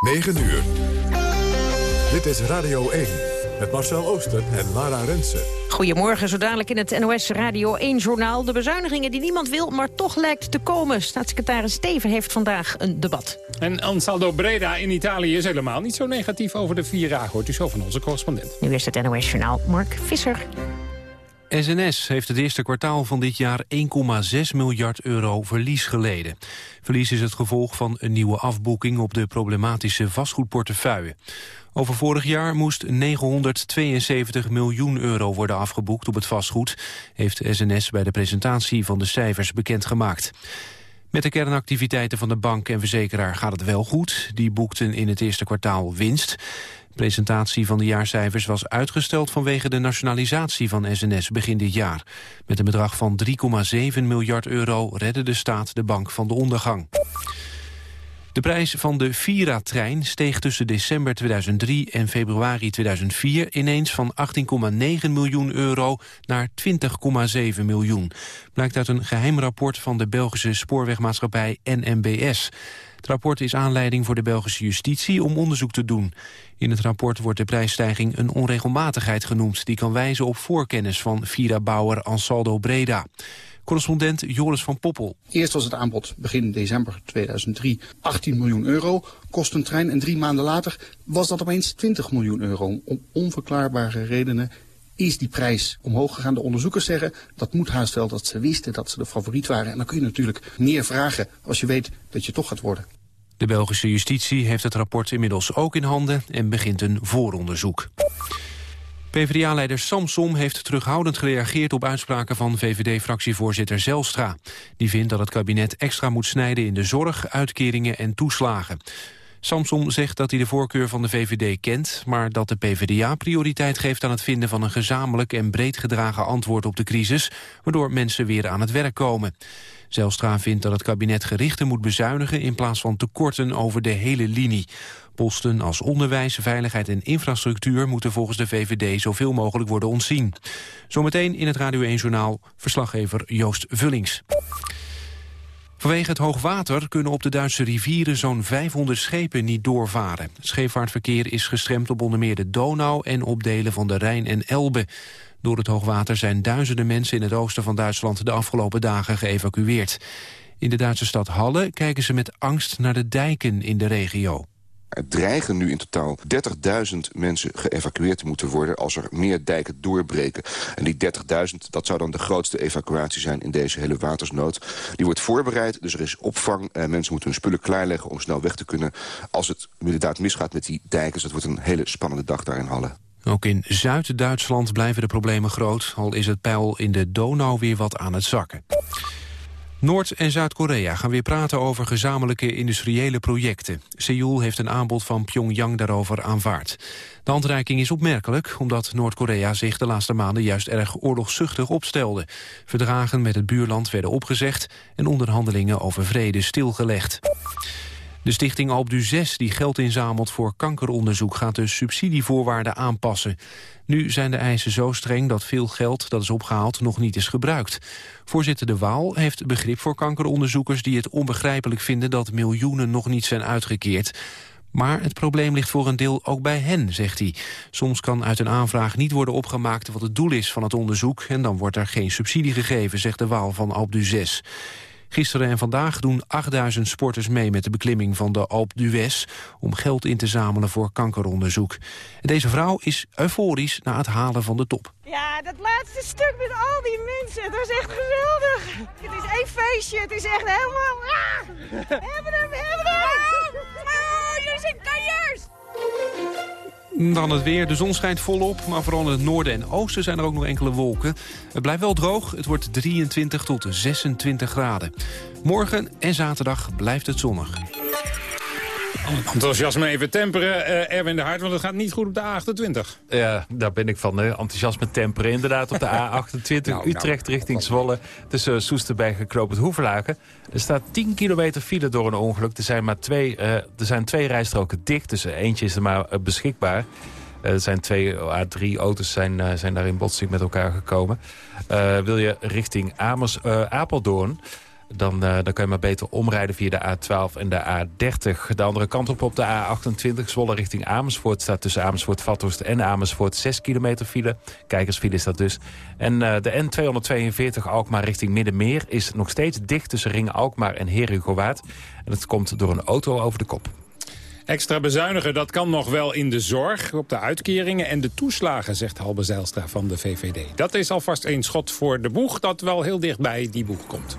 9 uur. Dit is Radio 1 met Marcel Ooster en Lara Rensen. Goedemorgen, zo dadelijk in het NOS Radio 1-journaal. De bezuinigingen die niemand wil, maar toch lijkt te komen. Staatssecretaris Steven heeft vandaag een debat. En Ansaldo Breda in Italië is helemaal niet zo negatief over de Vira... hoort u zo van onze correspondent. Nu is het NOS-journaal Mark Visser. SNS heeft het eerste kwartaal van dit jaar 1,6 miljard euro verlies geleden. Verlies is het gevolg van een nieuwe afboeking op de problematische vastgoedportefeuille. Over vorig jaar moest 972 miljoen euro worden afgeboekt op het vastgoed, heeft SNS bij de presentatie van de cijfers bekendgemaakt. Met de kernactiviteiten van de bank en verzekeraar gaat het wel goed. Die boekten in het eerste kwartaal winst presentatie van de jaarcijfers was uitgesteld vanwege de nationalisatie van SNS begin dit jaar. Met een bedrag van 3,7 miljard euro redde de staat de bank van de ondergang. De prijs van de Vira-trein steeg tussen december 2003 en februari 2004 ineens van 18,9 miljoen euro naar 20,7 miljoen. Blijkt uit een geheim rapport van de Belgische spoorwegmaatschappij NMBS. Het rapport is aanleiding voor de Belgische justitie om onderzoek te doen. In het rapport wordt de prijsstijging een onregelmatigheid genoemd... die kan wijzen op voorkennis van Vira-bouwer Ansaldo Breda. Correspondent Joris van Poppel. Eerst was het aanbod begin december 2003 18 miljoen euro, kost een trein. En drie maanden later was dat opeens 20 miljoen euro. Om onverklaarbare redenen is die prijs omhoog gegaan. De onderzoekers zeggen dat moet haast wel dat ze wisten dat ze de favoriet waren. En dan kun je natuurlijk meer vragen als je weet dat je toch gaat worden. De Belgische justitie heeft het rapport inmiddels ook in handen en begint een vooronderzoek. PvdA-leider Samsom heeft terughoudend gereageerd op uitspraken van VVD-fractievoorzitter Zelstra. Die vindt dat het kabinet extra moet snijden in de zorg, uitkeringen en toeslagen. Samsom zegt dat hij de voorkeur van de VVD kent... maar dat de PvdA prioriteit geeft aan het vinden van een gezamenlijk... en breed gedragen antwoord op de crisis... waardoor mensen weer aan het werk komen. Zelstra vindt dat het kabinet gerichter moet bezuinigen... in plaats van tekorten over de hele linie. Posten als onderwijs, veiligheid en infrastructuur... moeten volgens de VVD zoveel mogelijk worden ontzien. Zometeen in het Radio 1-journaal verslaggever Joost Vullings. Vanwege het hoogwater kunnen op de Duitse rivieren zo'n 500 schepen niet doorvaren. Scheepvaartverkeer is gestremd op onder meer de Donau en op delen van de Rijn en Elbe. Door het hoogwater zijn duizenden mensen in het oosten van Duitsland de afgelopen dagen geëvacueerd. In de Duitse stad Halle kijken ze met angst naar de dijken in de regio. Er dreigen nu in totaal 30.000 mensen geëvacueerd te moeten worden... als er meer dijken doorbreken. En die 30.000, dat zou dan de grootste evacuatie zijn in deze hele watersnood. Die wordt voorbereid, dus er is opvang. Eh, mensen moeten hun spullen klaarleggen om snel weg te kunnen... als het inderdaad misgaat met die dijken. Dus dat wordt een hele spannende dag daar in Halle. Ook in Zuid-Duitsland blijven de problemen groot... al is het peil in de Donau weer wat aan het zakken. Noord- en Zuid-Korea gaan weer praten over gezamenlijke industriële projecten. Seoul heeft een aanbod van Pyongyang daarover aanvaard. De handreiking is opmerkelijk omdat Noord-Korea zich de laatste maanden juist erg oorlogszuchtig opstelde. Verdragen met het buurland werden opgezegd en onderhandelingen over vrede stilgelegd. De stichting Alp du 6, die geld inzamelt voor kankeronderzoek... gaat de subsidievoorwaarden aanpassen. Nu zijn de eisen zo streng dat veel geld dat is opgehaald nog niet is gebruikt. Voorzitter De Waal heeft begrip voor kankeronderzoekers... die het onbegrijpelijk vinden dat miljoenen nog niet zijn uitgekeerd. Maar het probleem ligt voor een deel ook bij hen, zegt hij. Soms kan uit een aanvraag niet worden opgemaakt wat het doel is van het onderzoek... en dan wordt er geen subsidie gegeven, zegt De Waal van Alp du 6. Gisteren en vandaag doen 8000 sporters mee met de beklimming van de Alpe d'Huez... om geld in te zamelen voor kankeronderzoek. Deze vrouw is euforisch na het halen van de top. Ja, dat laatste stuk met al die mensen, dat was echt geweldig. Het is één feestje, het is echt helemaal... Ah! Hebben hem, hebben hem! Oh, jullie zijn kanjers! Dan het weer. De zon schijnt volop, maar vooral in het noorden en oosten zijn er ook nog enkele wolken. Het blijft wel droog. Het wordt 23 tot 26 graden. Morgen en zaterdag blijft het zonnig. Enthousiasme even temperen, uh, Erwin de Hart, want het gaat niet goed op de A28. Ja, daar ben ik van. Hè. Enthousiasme temperen. Inderdaad, op de A28 nou, Utrecht nou, richting Zwolle. Tussen Soesterberg en Knoop het Hoevelaken. Er staat 10 kilometer file door een ongeluk. Er zijn, maar twee, uh, er zijn twee rijstroken dicht, dus eentje is er maar uh, beschikbaar. Er zijn twee A3 auto's zijn, zijn daar in botsing met elkaar gekomen. wil je richting Amers, Apeldoorn... dan, dan kun je maar beter omrijden via de A12 en de A30. De andere kant op op de A28, Zwolle richting Amersfoort... staat tussen Amersfoort-Vathorst en Amersfoort 6 kilometer file. Kijkersfile is dat dus. En de N242 Alkmaar richting Middenmeer is nog steeds dicht... tussen Ring Alkmaar en Herugowaard. En dat komt door een auto over de kop. Extra bezuinigen, dat kan nog wel in de zorg, op de uitkeringen en de toeslagen, zegt Halbe Zijlstra van de VVD. Dat is alvast een schot voor de boeg dat wel heel dichtbij die boeg komt.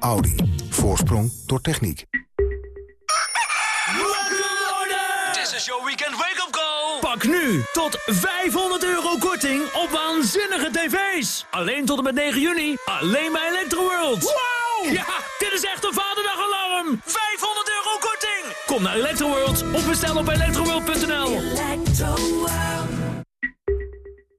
Audi. Voorsprong door techniek. This is your weekend wake-up call. Pak nu tot 500 euro korting op waanzinnige tv's. Alleen tot en met 9 juni. Alleen bij Electroworld. Wow! Ja, dit is echt een vaderdagalarm. 500 euro korting. Kom naar Electroworld of bestel op electroworld.nl.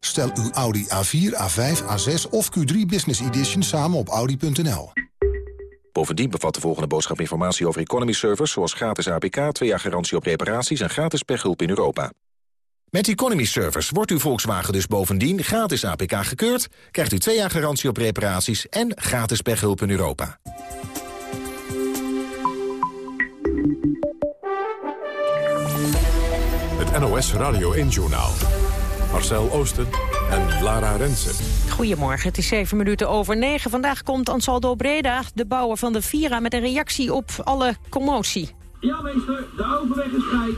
Stel uw Audi A4, A5, A6 of Q3 Business Edition samen op Audi.nl. Bovendien bevat de volgende boodschap informatie over economy servers... zoals gratis APK, 2 jaar garantie op reparaties en gratis pechhulp in Europa. Met Economy Servers wordt uw Volkswagen dus bovendien gratis APK gekeurd... krijgt u 2 jaar garantie op reparaties en gratis pechhulp in Europa. Het NOS Radio 1-journaal. Marcel Oosten en Lara Rensen. Goedemorgen, het is zeven minuten over negen. Vandaag komt Ansaldo Breda, de bouwer van de Vira... met een reactie op alle commotie. Ja, meester, de overweg is vrij.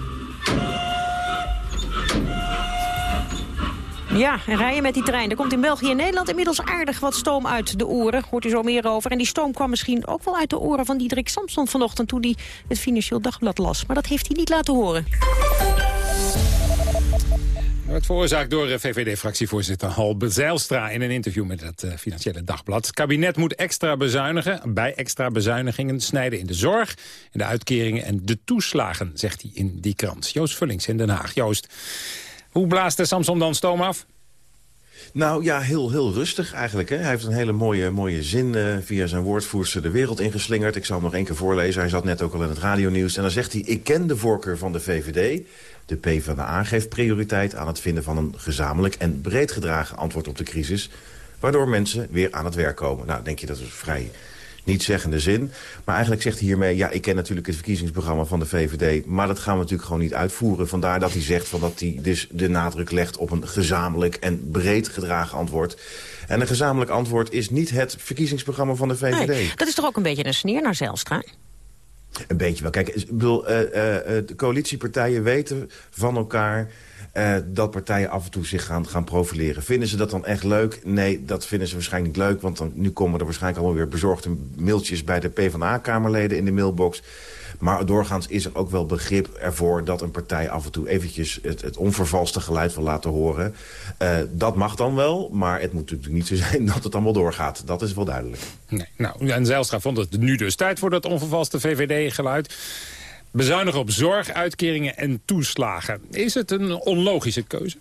Ja, en rijden met die trein. Er komt in België en Nederland inmiddels aardig wat stoom uit de oren. Hoort u zo meer over. En die stoom kwam misschien ook wel uit de oren van Diederik Samson vanochtend... toen hij het Financieel Dagblad las. Maar dat heeft hij niet laten horen. Het veroorzaakt door eh, VVD-fractievoorzitter Halbe Zijlstra... in een interview met het uh, Financiële Dagblad. Het kabinet moet extra bezuinigen, bij extra bezuinigingen snijden in de zorg... in de uitkeringen en de toeslagen, zegt hij in die krant. Joost Vullings in Den Haag. Joost, hoe blaast de Samson dan stoom af? Nou ja, heel, heel rustig eigenlijk. Hè? Hij heeft een hele mooie, mooie zin uh, via zijn woordvoerster de wereld ingeslingerd. Ik zal hem nog één keer voorlezen. Hij zat net ook al in het radionieuws. En dan zegt hij, ik ken de voorkeur van de VVD. De PvdA geeft prioriteit aan het vinden van een gezamenlijk en breed gedragen antwoord op de crisis. Waardoor mensen weer aan het werk komen. Nou, denk je dat is vrij niet-zeggende zin. Maar eigenlijk zegt hij hiermee... ja, ik ken natuurlijk het verkiezingsprogramma van de VVD... maar dat gaan we natuurlijk gewoon niet uitvoeren. Vandaar dat hij zegt van dat hij dus de nadruk legt... op een gezamenlijk en breed gedragen antwoord. En een gezamenlijk antwoord is niet het verkiezingsprogramma van de VVD. Nee, dat is toch ook een beetje een sneer naar Zijlstra? Een beetje wel. Kijk, ik bedoel, uh, uh, de coalitiepartijen weten van elkaar... Dat partijen af en toe zich gaan, gaan profileren. Vinden ze dat dan echt leuk? Nee, dat vinden ze waarschijnlijk niet leuk. Want dan, nu komen er waarschijnlijk allemaal weer bezorgde mailtjes... bij de PvdA-kamerleden in de mailbox. Maar doorgaans is er ook wel begrip ervoor dat een partij af en toe eventjes het, het onvervalste geluid wil laten horen. Uh, dat mag dan wel, maar het moet natuurlijk niet zo zijn dat het allemaal doorgaat. Dat is wel duidelijk. Nee, nou, en Zijlstra vond het nu dus tijd voor dat onvervalste VVD-geluid. Bezuinigen op zorg, uitkeringen en toeslagen. Is het een onlogische keuze?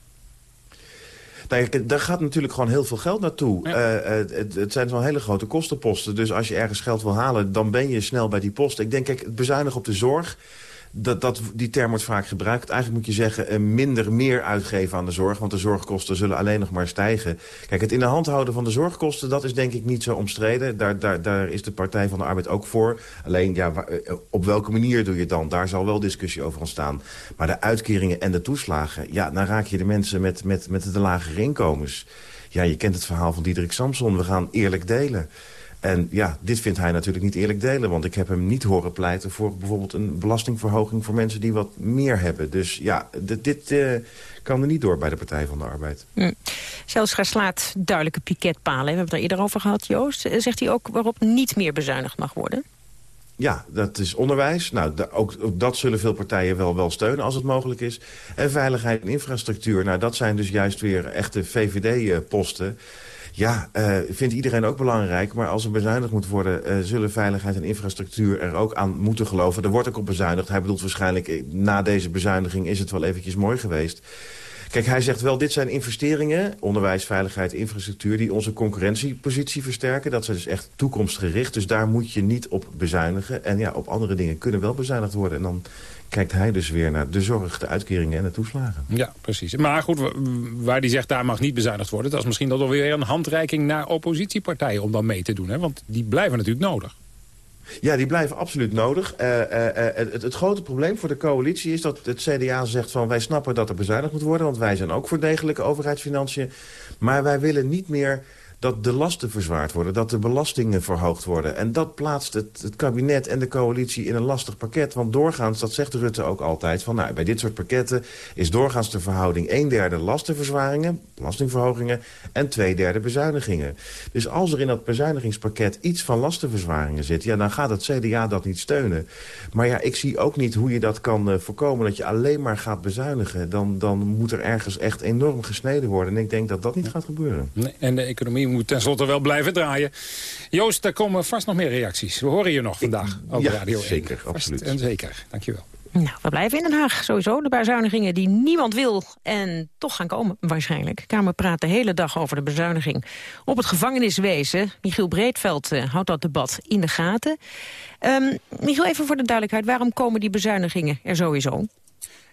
Nou, daar gaat natuurlijk gewoon heel veel geld naartoe. Ja. Uh, het, het, zijn wel hele grote kostenposten. Dus als je ergens geld wil halen, dan ben je snel bij die posten. Ik denk, kijk, het bezuinigen op de zorg dat, dat, die term wordt vaak gebruikt. Eigenlijk moet je zeggen uh, minder meer uitgeven aan de zorg. Want de zorgkosten zullen alleen nog maar stijgen. Kijk, het in de hand houden van de zorgkosten... dat is denk ik niet zo omstreden. Daar, daar, daar is de Partij van de Arbeid ook voor. Alleen, ja, uh, op welke manier doe je het dan? Daar zal wel discussie over ontstaan. Maar de uitkeringen en de toeslagen... ja, dan raak je de mensen met, met, met de lagere inkomens. Ja, je kent het verhaal van Diederik Samson. We gaan eerlijk delen. En ja, dit vindt hij natuurlijk niet eerlijk delen. Want ik heb hem niet horen pleiten voor bijvoorbeeld een belastingverhoging... voor mensen die wat meer hebben. Dus ja, dit, dit uh, kan er niet door bij de Partij van de Arbeid. Mm. Zelstra slaat duidelijke piketpalen. We hebben het er eerder over gehad, Joost. Zegt hij ook waarop niet meer bezuinigd mag worden? Ja, dat is onderwijs. Nou, ook, ook, dat zullen veel partijen wel, wel steunen als het mogelijk is. En veiligheid en infrastructuur, nou, dat zijn dus juist weer echte VVD-posten. Ja, uh, vindt iedereen ook belangrijk. Maar als er bezuinigd moet worden, uh, zullen veiligheid en infrastructuur er ook aan moeten geloven. Er wordt ook op bezuinigd. Hij bedoelt waarschijnlijk, eh, na deze bezuiniging is het wel eventjes mooi geweest. Kijk, hij zegt wel, dit zijn investeringen, onderwijs, veiligheid, infrastructuur... die onze concurrentiepositie versterken. Dat zijn dus echt toekomstgericht. Dus daar moet je niet op bezuinigen. En ja, op andere dingen kunnen wel bezuinigd worden. En dan kijkt hij dus weer naar de zorg, de uitkeringen en de toeslagen. Ja, precies. Maar goed, waar hij zegt daar mag niet bezuinigd worden... dat is misschien dan weer een handreiking naar oppositiepartijen om dan mee te doen. Hè? Want die blijven natuurlijk nodig. Ja, die blijven absoluut nodig. Uh, uh, het, het, grote probleem voor de coalitie is dat het CDA zegt van... wij snappen dat er bezuinigd moet worden, want wij zijn ook voor degelijke overheidsfinanciën. Maar wij willen niet meer dat de lasten verzwaard worden, dat de belastingen verhoogd worden. En dat plaatst het, het, kabinet en de coalitie in een lastig pakket. Want doorgaans, dat zegt Rutte ook altijd, van nou, bij dit soort pakketten is doorgaans de verhouding een derde lastenverzwaringen, belastingverhogingen, en twee derde bezuinigingen. Dus als er in dat bezuinigingspakket iets van lastenverzwaringen zit, ja, dan gaat het CDA dat niet steunen. Maar ja, ik zie ook niet hoe je dat kan uh, voorkomen, dat je alleen maar gaat bezuinigen. Dan, dan moet er ergens echt enorm gesneden worden. En ik denk dat dat niet gaat gebeuren. Nee, en de economie moet tenslotte wel blijven draaien. Joost, er komen vast nog meer reacties. We horen je nog vandaag op ja, Radio 1. zeker, absoluut. En zeker, dankjewel. Nou, we blijven in Den Haag. Sowieso de bezuinigingen die niemand wil en toch gaan komen waarschijnlijk. Kamer praat de hele dag over de bezuiniging op het gevangeniswezen. Michiel Breedveld uh, houdt dat debat in de gaten. Um, Michiel, even voor de duidelijkheid. Waarom komen die bezuinigingen er sowieso?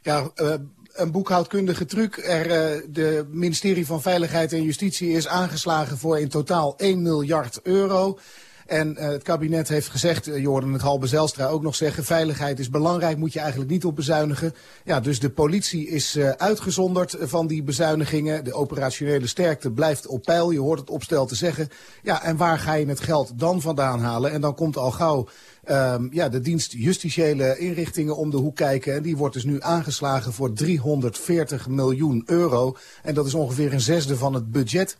Ja, uh, een boekhoudkundige truc. Er, uh, de ministerie van Veiligheid en Justitie is aangeslagen voor in totaal 1 miljard euro. En uh, het kabinet heeft gezegd, uh, je hoorde het Halbe Zelstra ook nog zeggen... veiligheid is belangrijk, moet je eigenlijk niet op bezuinigen. Ja, dus de politie is uitgezonderd van die bezuinigingen. De operationele sterkte blijft op peil. Je hoort het opstel te zeggen. Ja, en waar ga je het geld dan vandaan halen? En dan komt al gauw um, ja, de dienst justitiële inrichtingen om de hoek kijken. En die wordt dus nu aangeslagen voor 340 miljoen euro. En dat is ongeveer een zesde van het budget.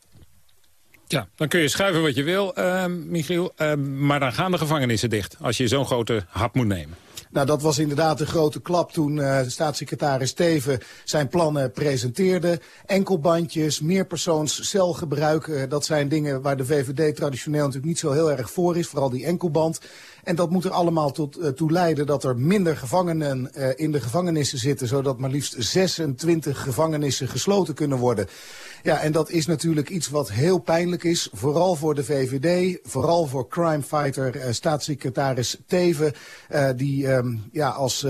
Ja, dan kun je schuiven wat je wil, uh, Michiel. Uh, maar dan gaan de gevangenissen dicht als je zo'n grote hap moet nemen. Nou, dat was inderdaad een grote klap toen uh, staatssecretaris Teven zijn plannen presenteerde. Enkelbandjes, meerpersoonscelgebruik, uh, dat zijn dingen waar de VVD traditioneel natuurlijk niet zo heel erg voor is. Vooral die enkelband. En dat moet er allemaal tot, uh, toe leiden dat er minder gevangenen uh, in de gevangenissen zitten. Zodat maar liefst 26 gevangenissen gesloten kunnen worden. Ja, en dat is natuurlijk iets wat heel pijnlijk is. Vooral voor de VVD, vooral voor crimefighter uh, staatssecretaris Teven. Die um, ja, als,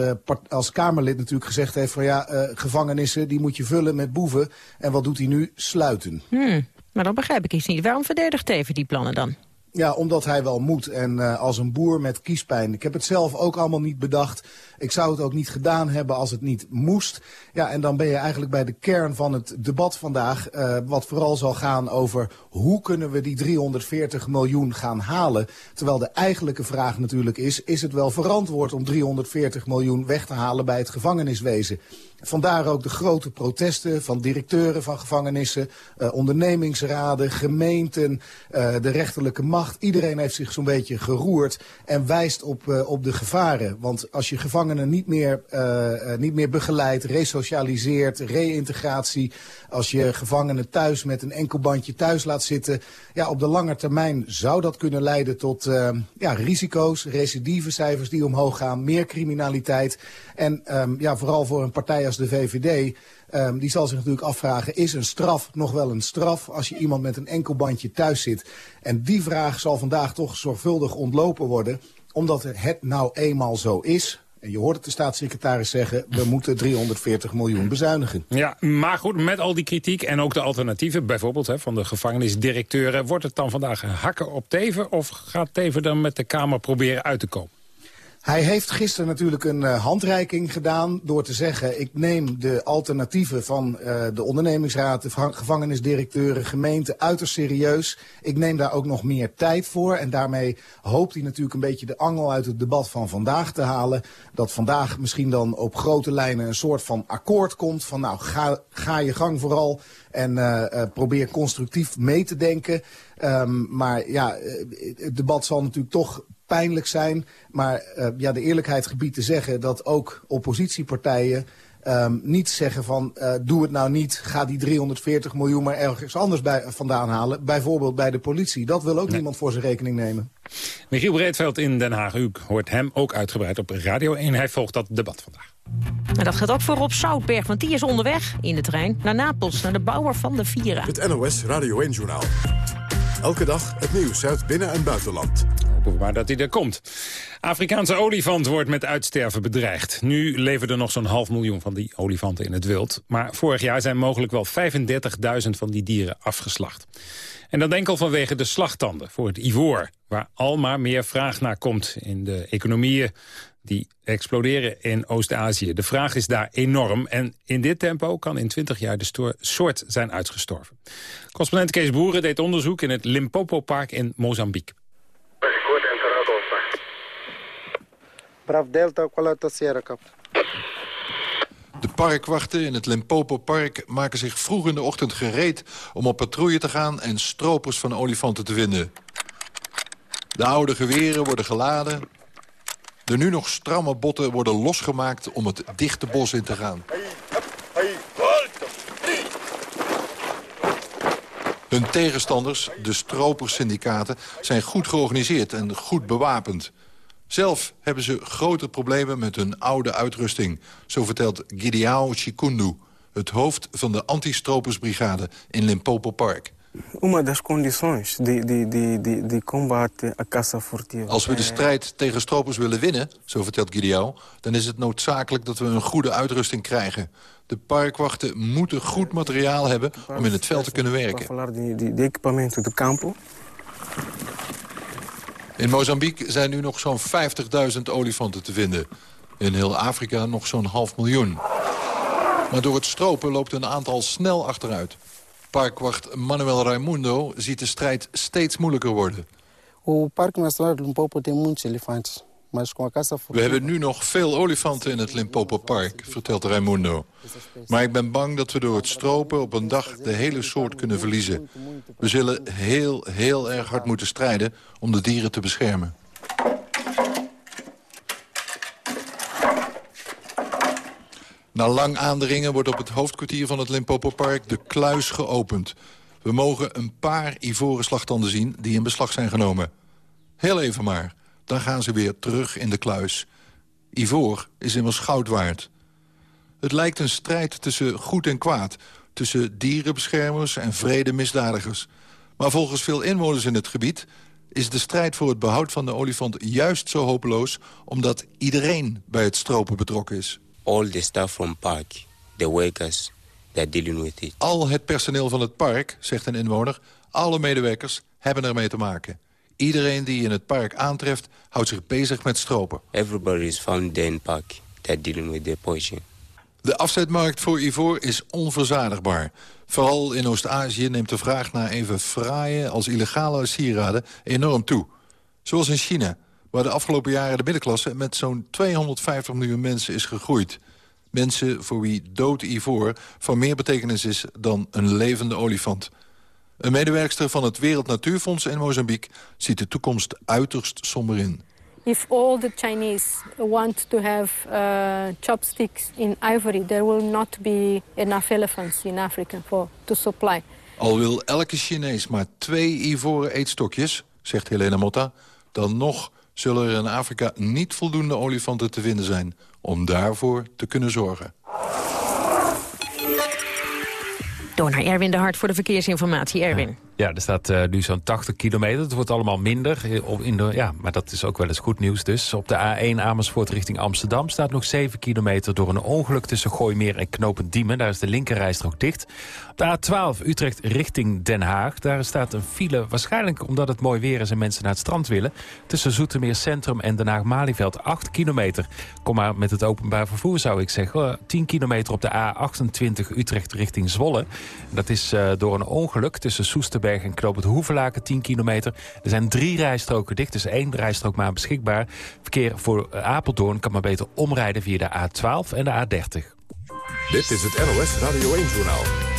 als Kamerlid natuurlijk gezegd heeft van ja, gevangenissen die moet je vullen met boeven. En wat doet hij nu? Sluiten. Hmm, maar dan begrijp ik iets niet. Waarom verdedigt Teven die plannen dan? Ja, omdat hij wel moet. En uh, als een boer met kiespijn. Ik heb het zelf ook allemaal niet bedacht. Ik zou het ook niet gedaan hebben als het niet moest. Ja, en dan ben je eigenlijk bij de kern van het debat vandaag. Uh, wat vooral zal gaan over hoe kunnen we die 340 miljoen gaan halen. Terwijl de eigenlijke vraag natuurlijk is, is het wel verantwoord om 340 miljoen weg te halen bij het gevangeniswezen? Vandaar ook de grote protesten van directeuren van gevangenissen, uh, ondernemingsraden, gemeenten, uh, de rechterlijke macht. Iedereen heeft zich zo'n beetje geroerd en wijst op, uh, op de gevaren. Want als je gevangenen niet meer, niet meer begeleidt, resocialiseert, reïntegratie... als je gevangenen thuis met een enkel bandje thuis laat zitten... ja, op de lange termijn zou dat kunnen leiden tot ja, risico's, recidivecijfers die omhoog gaan... meer criminaliteit en um, ja, vooral voor een partij als de VVD... Um, die zal zich natuurlijk afvragen, is een straf nog wel een straf... als je iemand met een enkel bandje thuis zit? En die vraag zal vandaag toch zorgvuldig ontlopen worden... omdat het nou eenmaal zo is... En je hoort het de staatssecretaris zeggen, we moeten 340 miljoen bezuinigen. Ja, maar goed, met al die kritiek en ook de alternatieven, bijvoorbeeld hè, van de gevangenisdirecteuren... wordt het dan vandaag hakken op Teven of gaat Teven dan met de Kamer proberen uit te komen? Hij heeft gisteren natuurlijk een uh, handreiking gedaan door te zeggen... ik neem de alternatieven van uh, de ondernemingsraad, de gevangenisdirecteuren, gemeenten uiterst serieus. Ik neem daar ook nog meer tijd voor. En daarmee hoopt hij natuurlijk een beetje de angel uit het debat van vandaag te halen. Dat vandaag misschien dan op grote lijnen een soort van akkoord komt. Van nou, ga, ga je gang vooral en uh, probeer constructief mee te denken. Um, maar ja, het debat zal natuurlijk toch pijnlijk zijn. Maar uh, ja, de eerlijkheid gebied te zeggen dat ook oppositiepartijen... Um, niet zeggen van uh, doe het nou niet, ga die 340 miljoen maar ergens anders bij, vandaan halen. Bijvoorbeeld bij de politie. Dat wil ook nee. niemand voor zijn rekening nemen. Michiel Breedveld in Den Haag. U hoort hem ook uitgebreid op Radio 1. Hij volgt dat debat vandaag. En dat gaat ook voor Rob Zoutberg, want die is onderweg in de trein naar Napels, naar de bouwer van de Vira. Het NOS Radio 1-journaal. Elke dag het nieuws uit binnen- en buitenland. Hopen maar dat hij er komt. Afrikaanse olifant wordt met uitsterven bedreigd. Nu leven er nog zo'n half miljoen van die olifanten in het wild. Maar vorig jaar zijn mogelijk wel 35.000 van die dieren afgeslacht. En dat enkel vanwege de slagtanden voor het ivoor... waar al maar meer vraag naar komt in de economieën die exploderen in Oost-Azië. De vraag is daar enorm en in dit tempo kan in 20 jaar de soort zijn uitgestorven. Correspondent Kees Boeren deed onderzoek in het Limpopo-park in Mozambique. De parkwachten in het Limpopo-park maken zich vroeg in de ochtend gereed... om op patrouille te gaan en stropers van olifanten te vinden. De oude geweren worden geladen de nu nog stramme botten worden losgemaakt om het dichte bos in te gaan. Hun tegenstanders, de stropersyndicaten, zijn goed georganiseerd en goed bewapend. Zelf hebben ze grote problemen met hun oude uitrusting. Zo vertelt Gideao Chikundu, het hoofd van de anti-stropersbrigade in Limpopo Park. Uma das condições de, de, de, de, de combate à caça furtiva. Als we de strijd tegen stropers willen winnen, zo vertelt Gideon... dan is het noodzakelijk dat we een goede uitrusting krijgen. De parkwachten moeten goed materiaal hebben om in het veld te kunnen werken. In Mozambique zijn nu nog zo'n 50.000 olifanten te vinden. In heel Afrika nog zo'n half miljoen. Maar door het stropen loopt een aantal snel achteruit. Parkwacht Manuel Raimundo ziet de strijd steeds moeilijker worden. O Parque Nacional de Limpopo tem muitos elefantes. We hebben nu nog veel olifanten in het Limpopo Park, vertelt Raimundo. Maar ik ben bang dat we door het stropen op een dag de hele soort kunnen verliezen. We zullen heel, heel erg hard moeten strijden om de dieren te beschermen. Na lang aandringen wordt op het hoofdkwartier van het Limpopo Park de kluis geopend. We mogen een paar ivoren slagtanden zien die in beslag zijn genomen. Heel even maar, dan gaan ze weer terug in de kluis. Ivoor is immers goud waard. Het lijkt een strijd tussen goed en kwaad... tussen dierenbeschermers en vrede misdadigers. Maar volgens veel inwoners in het gebied... is de strijd voor het behoud van de olifant juist zo hopeloos... omdat iedereen bij het stropen betrokken is all the staff from park, the workers, they're dealing with it. Al het personeel van het park, zegt een inwoner, alle medewerkers hebben ermee te maken. Iedereen die in het park aantreft, houdt zich bezig met stropen. Everybody is found in park, they're dealing with the poison. De afzetmarkt voor ivoor is onverzadigbaar. Vooral in Oost-Azië neemt de vraag naar even fraaie als illegale sieraden enorm toe. Zoals in China, waar de afgelopen jaren de middenklasse met zo'n 250 miljoen mensen is gegroeid. Mensen voor wie dood ivoor van meer betekenis is dan een levende olifant. Een medewerkster van het Wereld Natuurfonds in Mozambique ziet de toekomst uiterst somber in. If all the Chinese want to have uh, chopsticks in ivory, there will not be enough elephants in Africa for to supply. Al wil elke Chinees maar twee ivoren eetstokjes, zegt Helena Motta, dan nog zullen er in Afrika niet voldoende olifanten te vinden zijn... om daarvoor te kunnen zorgen. Door Erwin de Hart voor de verkeersinformatie. Erwin. Ja, er staat uh, nu zo'n 80 kilometer. Het wordt allemaal minder. Eh, in de, ja, maar dat is ook wel eens goed nieuws dus. Op de A1 Amersfoort richting Amsterdam staat nog 7 kilometer... door een ongeluk tussen Gooimeer en Knopend Diemen. Daar is de linkerrijstrook dicht. Op de A12 Utrecht richting Den Haag. Daar staat een file, waarschijnlijk omdat het mooi weer is... en mensen naar het strand willen. Tussen Zoetermeer Centrum en Den Haag-Malieveld 8 kilometer. Kom maar met het openbaar vervoer zou ik zeggen. 10 kilometer op de A28 Utrecht richting Zwolle. Dat is door een ongeluk tussen Soesterberg en Knoop het Hoevelaken 10 kilometer. Er zijn drie rijstroken dicht, dus één rijstrook maar beschikbaar. Verkeer voor Apeldoorn kan maar beter omrijden via de A12 en de A30. Dit is het NOS Radio 1-journaal.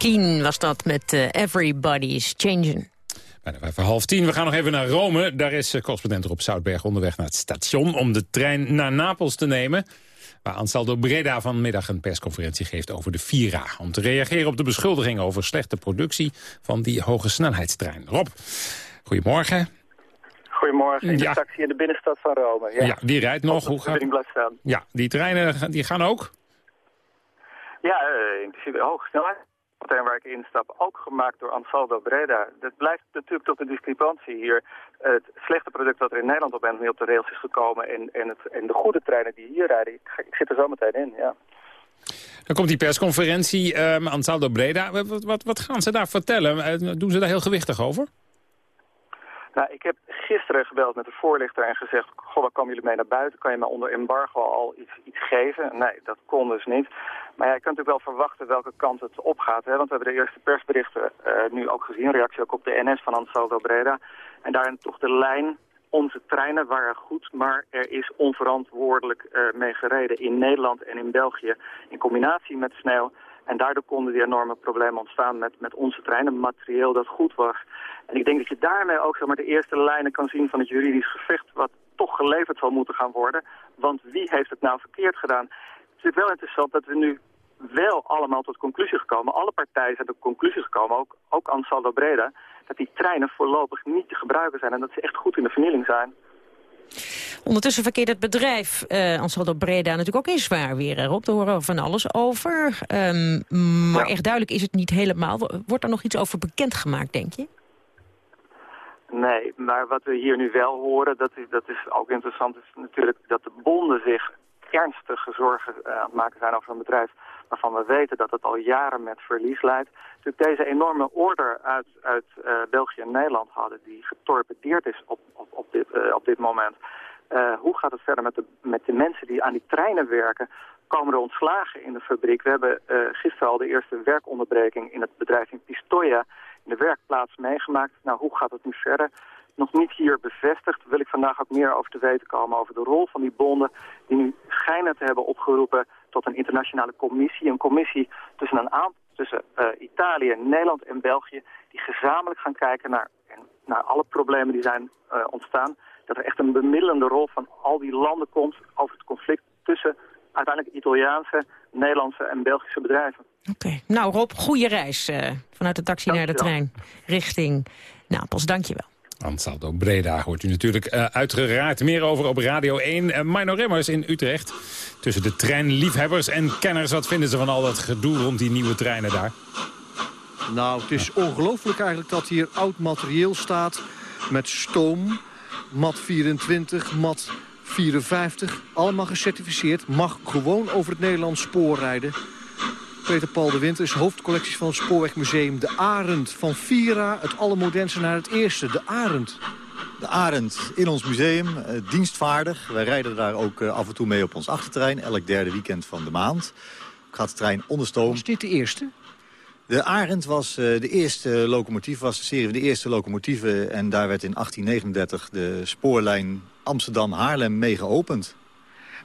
Keen was dat met uh, Everybody's Changing. Bijna vijf voor half tien. We gaan nog even naar Rome. Daar is uh, correspondent Rob Zoutberg onderweg naar het station... om de trein naar Napels te nemen. Waar Ansaldo Breda vanmiddag een persconferentie geeft over de Vira. Om te reageren op de beschuldigingen over slechte productie... van die hoge snelheidstrein. Rob, goedemorgen. Goedemorgen, in de ja. taxi in de binnenstad van Rome. Ja, ja die rijdt nog. Hoe gaat... staan. Ja, die treinen die gaan ook? Ja, uh, in principe hoge snelheid meteen waar ik instap, ook gemaakt door Ansaldo Breda. Dat blijft natuurlijk tot de discrepantie hier. Het slechte product dat er in Nederland op niet op de rails is gekomen... en, en, het, en de goede treinen die hier rijden, ik, ik zit er zo meteen in, ja. Dan komt die persconferentie, um, Ansaldo Breda. Wat, wat, wat gaan ze daar vertellen? Eh, doen ze daar heel gewichtig over? Nou, ik heb gisteren gebeld met de voorlichter en gezegd... goh, waar komen jullie mee naar buiten? Kan je me onder embargo al iets, iets geven? Nee, dat kon dus niet. Maar ja, je kunt natuurlijk wel verwachten welke kant het opgaat. Hè? Want we hebben de eerste persberichten uh, nu ook gezien. Reactie ook op de NS van Ansaldo Breda. En daarin toch de lijn... Onze treinen waren goed, maar er is onverantwoordelijk uh, mee gereden in Nederland en in België. In combinatie met sneeuw. En daardoor konden die enorme problemen ontstaan met, met onze treinen, materieel dat goed was. En ik denk dat je daarmee ook zeg maar, de eerste lijnen kan zien van het juridisch gevecht... wat toch geleverd zal moeten gaan worden. Want wie heeft het nou verkeerd gedaan? Het is wel interessant dat we nu wel allemaal tot conclusie gekomen. Alle partijen zijn tot conclusie gekomen, ook, ook Ansaldo Breda... dat die treinen voorlopig niet te gebruiken zijn en dat ze echt goed in de vernieling zijn. Ondertussen verkeert het bedrijf uh, Ansaldo Breda natuurlijk ook in zwaar weer. Erop, daar horen we van alles over. Um, maar echt duidelijk is het niet helemaal. Wordt er nog iets over bekendgemaakt, denk je? Nee, maar wat we hier nu wel horen, dat is, dat is ook interessant, is natuurlijk dat de bonden zich ernstige zorgen het maken zijn over een bedrijf waarvan we weten dat het al jaren met verlies leidt. Natuurlijk deze enorme order uit, uit uh, België en Nederland hadden die getorpedeerd is op, op, op, dit, uh, op dit moment. hoe gaat het verder met de, met de mensen die aan die treinen werken? Komen er ontslagen in de fabriek? We hebben gisteren al de eerste werkonderbreking in het bedrijf in Pistoia in de werkplaats meegemaakt. Nou, hoe gaat het nu verder? Nog niet hier bevestigd. Wil ik vandaag ook meer over te weten komen over de rol van die bonden... die nu schijnen te hebben opgeroepen tot een internationale commissie. Een commissie tussen, een aantal, tussen uh, Italië, Nederland en België... die gezamenlijk gaan kijken naar, naar alle problemen die zijn uh, ontstaan. Dat er echt een bemiddelende rol van al die landen komt over het conflict tussen uiteindelijk Italiaanse, Nederlandse en Belgische bedrijven. Oké. Nou Rob, goede reis uh, vanuit de taxi naar de trein richting Napels. Dank je wel. Ansaldo Breda hoort u natuurlijk uh, uiteraard meer over op Radio 1. Uh, Mino Remmers in Utrecht. Tussen de treinliefhebbers en kenners. Wat vinden ze van al dat gedoe rond die nieuwe treinen daar? Nou, het is ongelooflijk eigenlijk dat hier oud materieel staat. Met stoom, mat 24, mat 54. Allemaal gecertificeerd. Mag gewoon over het Nederlands spoor rijden. Peter Paul de Winter is hoofdcollecties van het Spoorwegmuseum. De Arend van Vira, het allermodernste naar het eerste. De Arend. De Arend in ons museum, eh, dienstvaardig. Wij rijden daar ook eh, af en toe mee op ons achtertrein. Elk derde weekend van de maand. Gaat de trein onder stoom. Was dit de eerste? De Arend was uh, de eerste locomotief, was de serie van de eerste locomotieven. En daar werd in 1839 de spoorlijn Amsterdam-Haarlem mee geopend.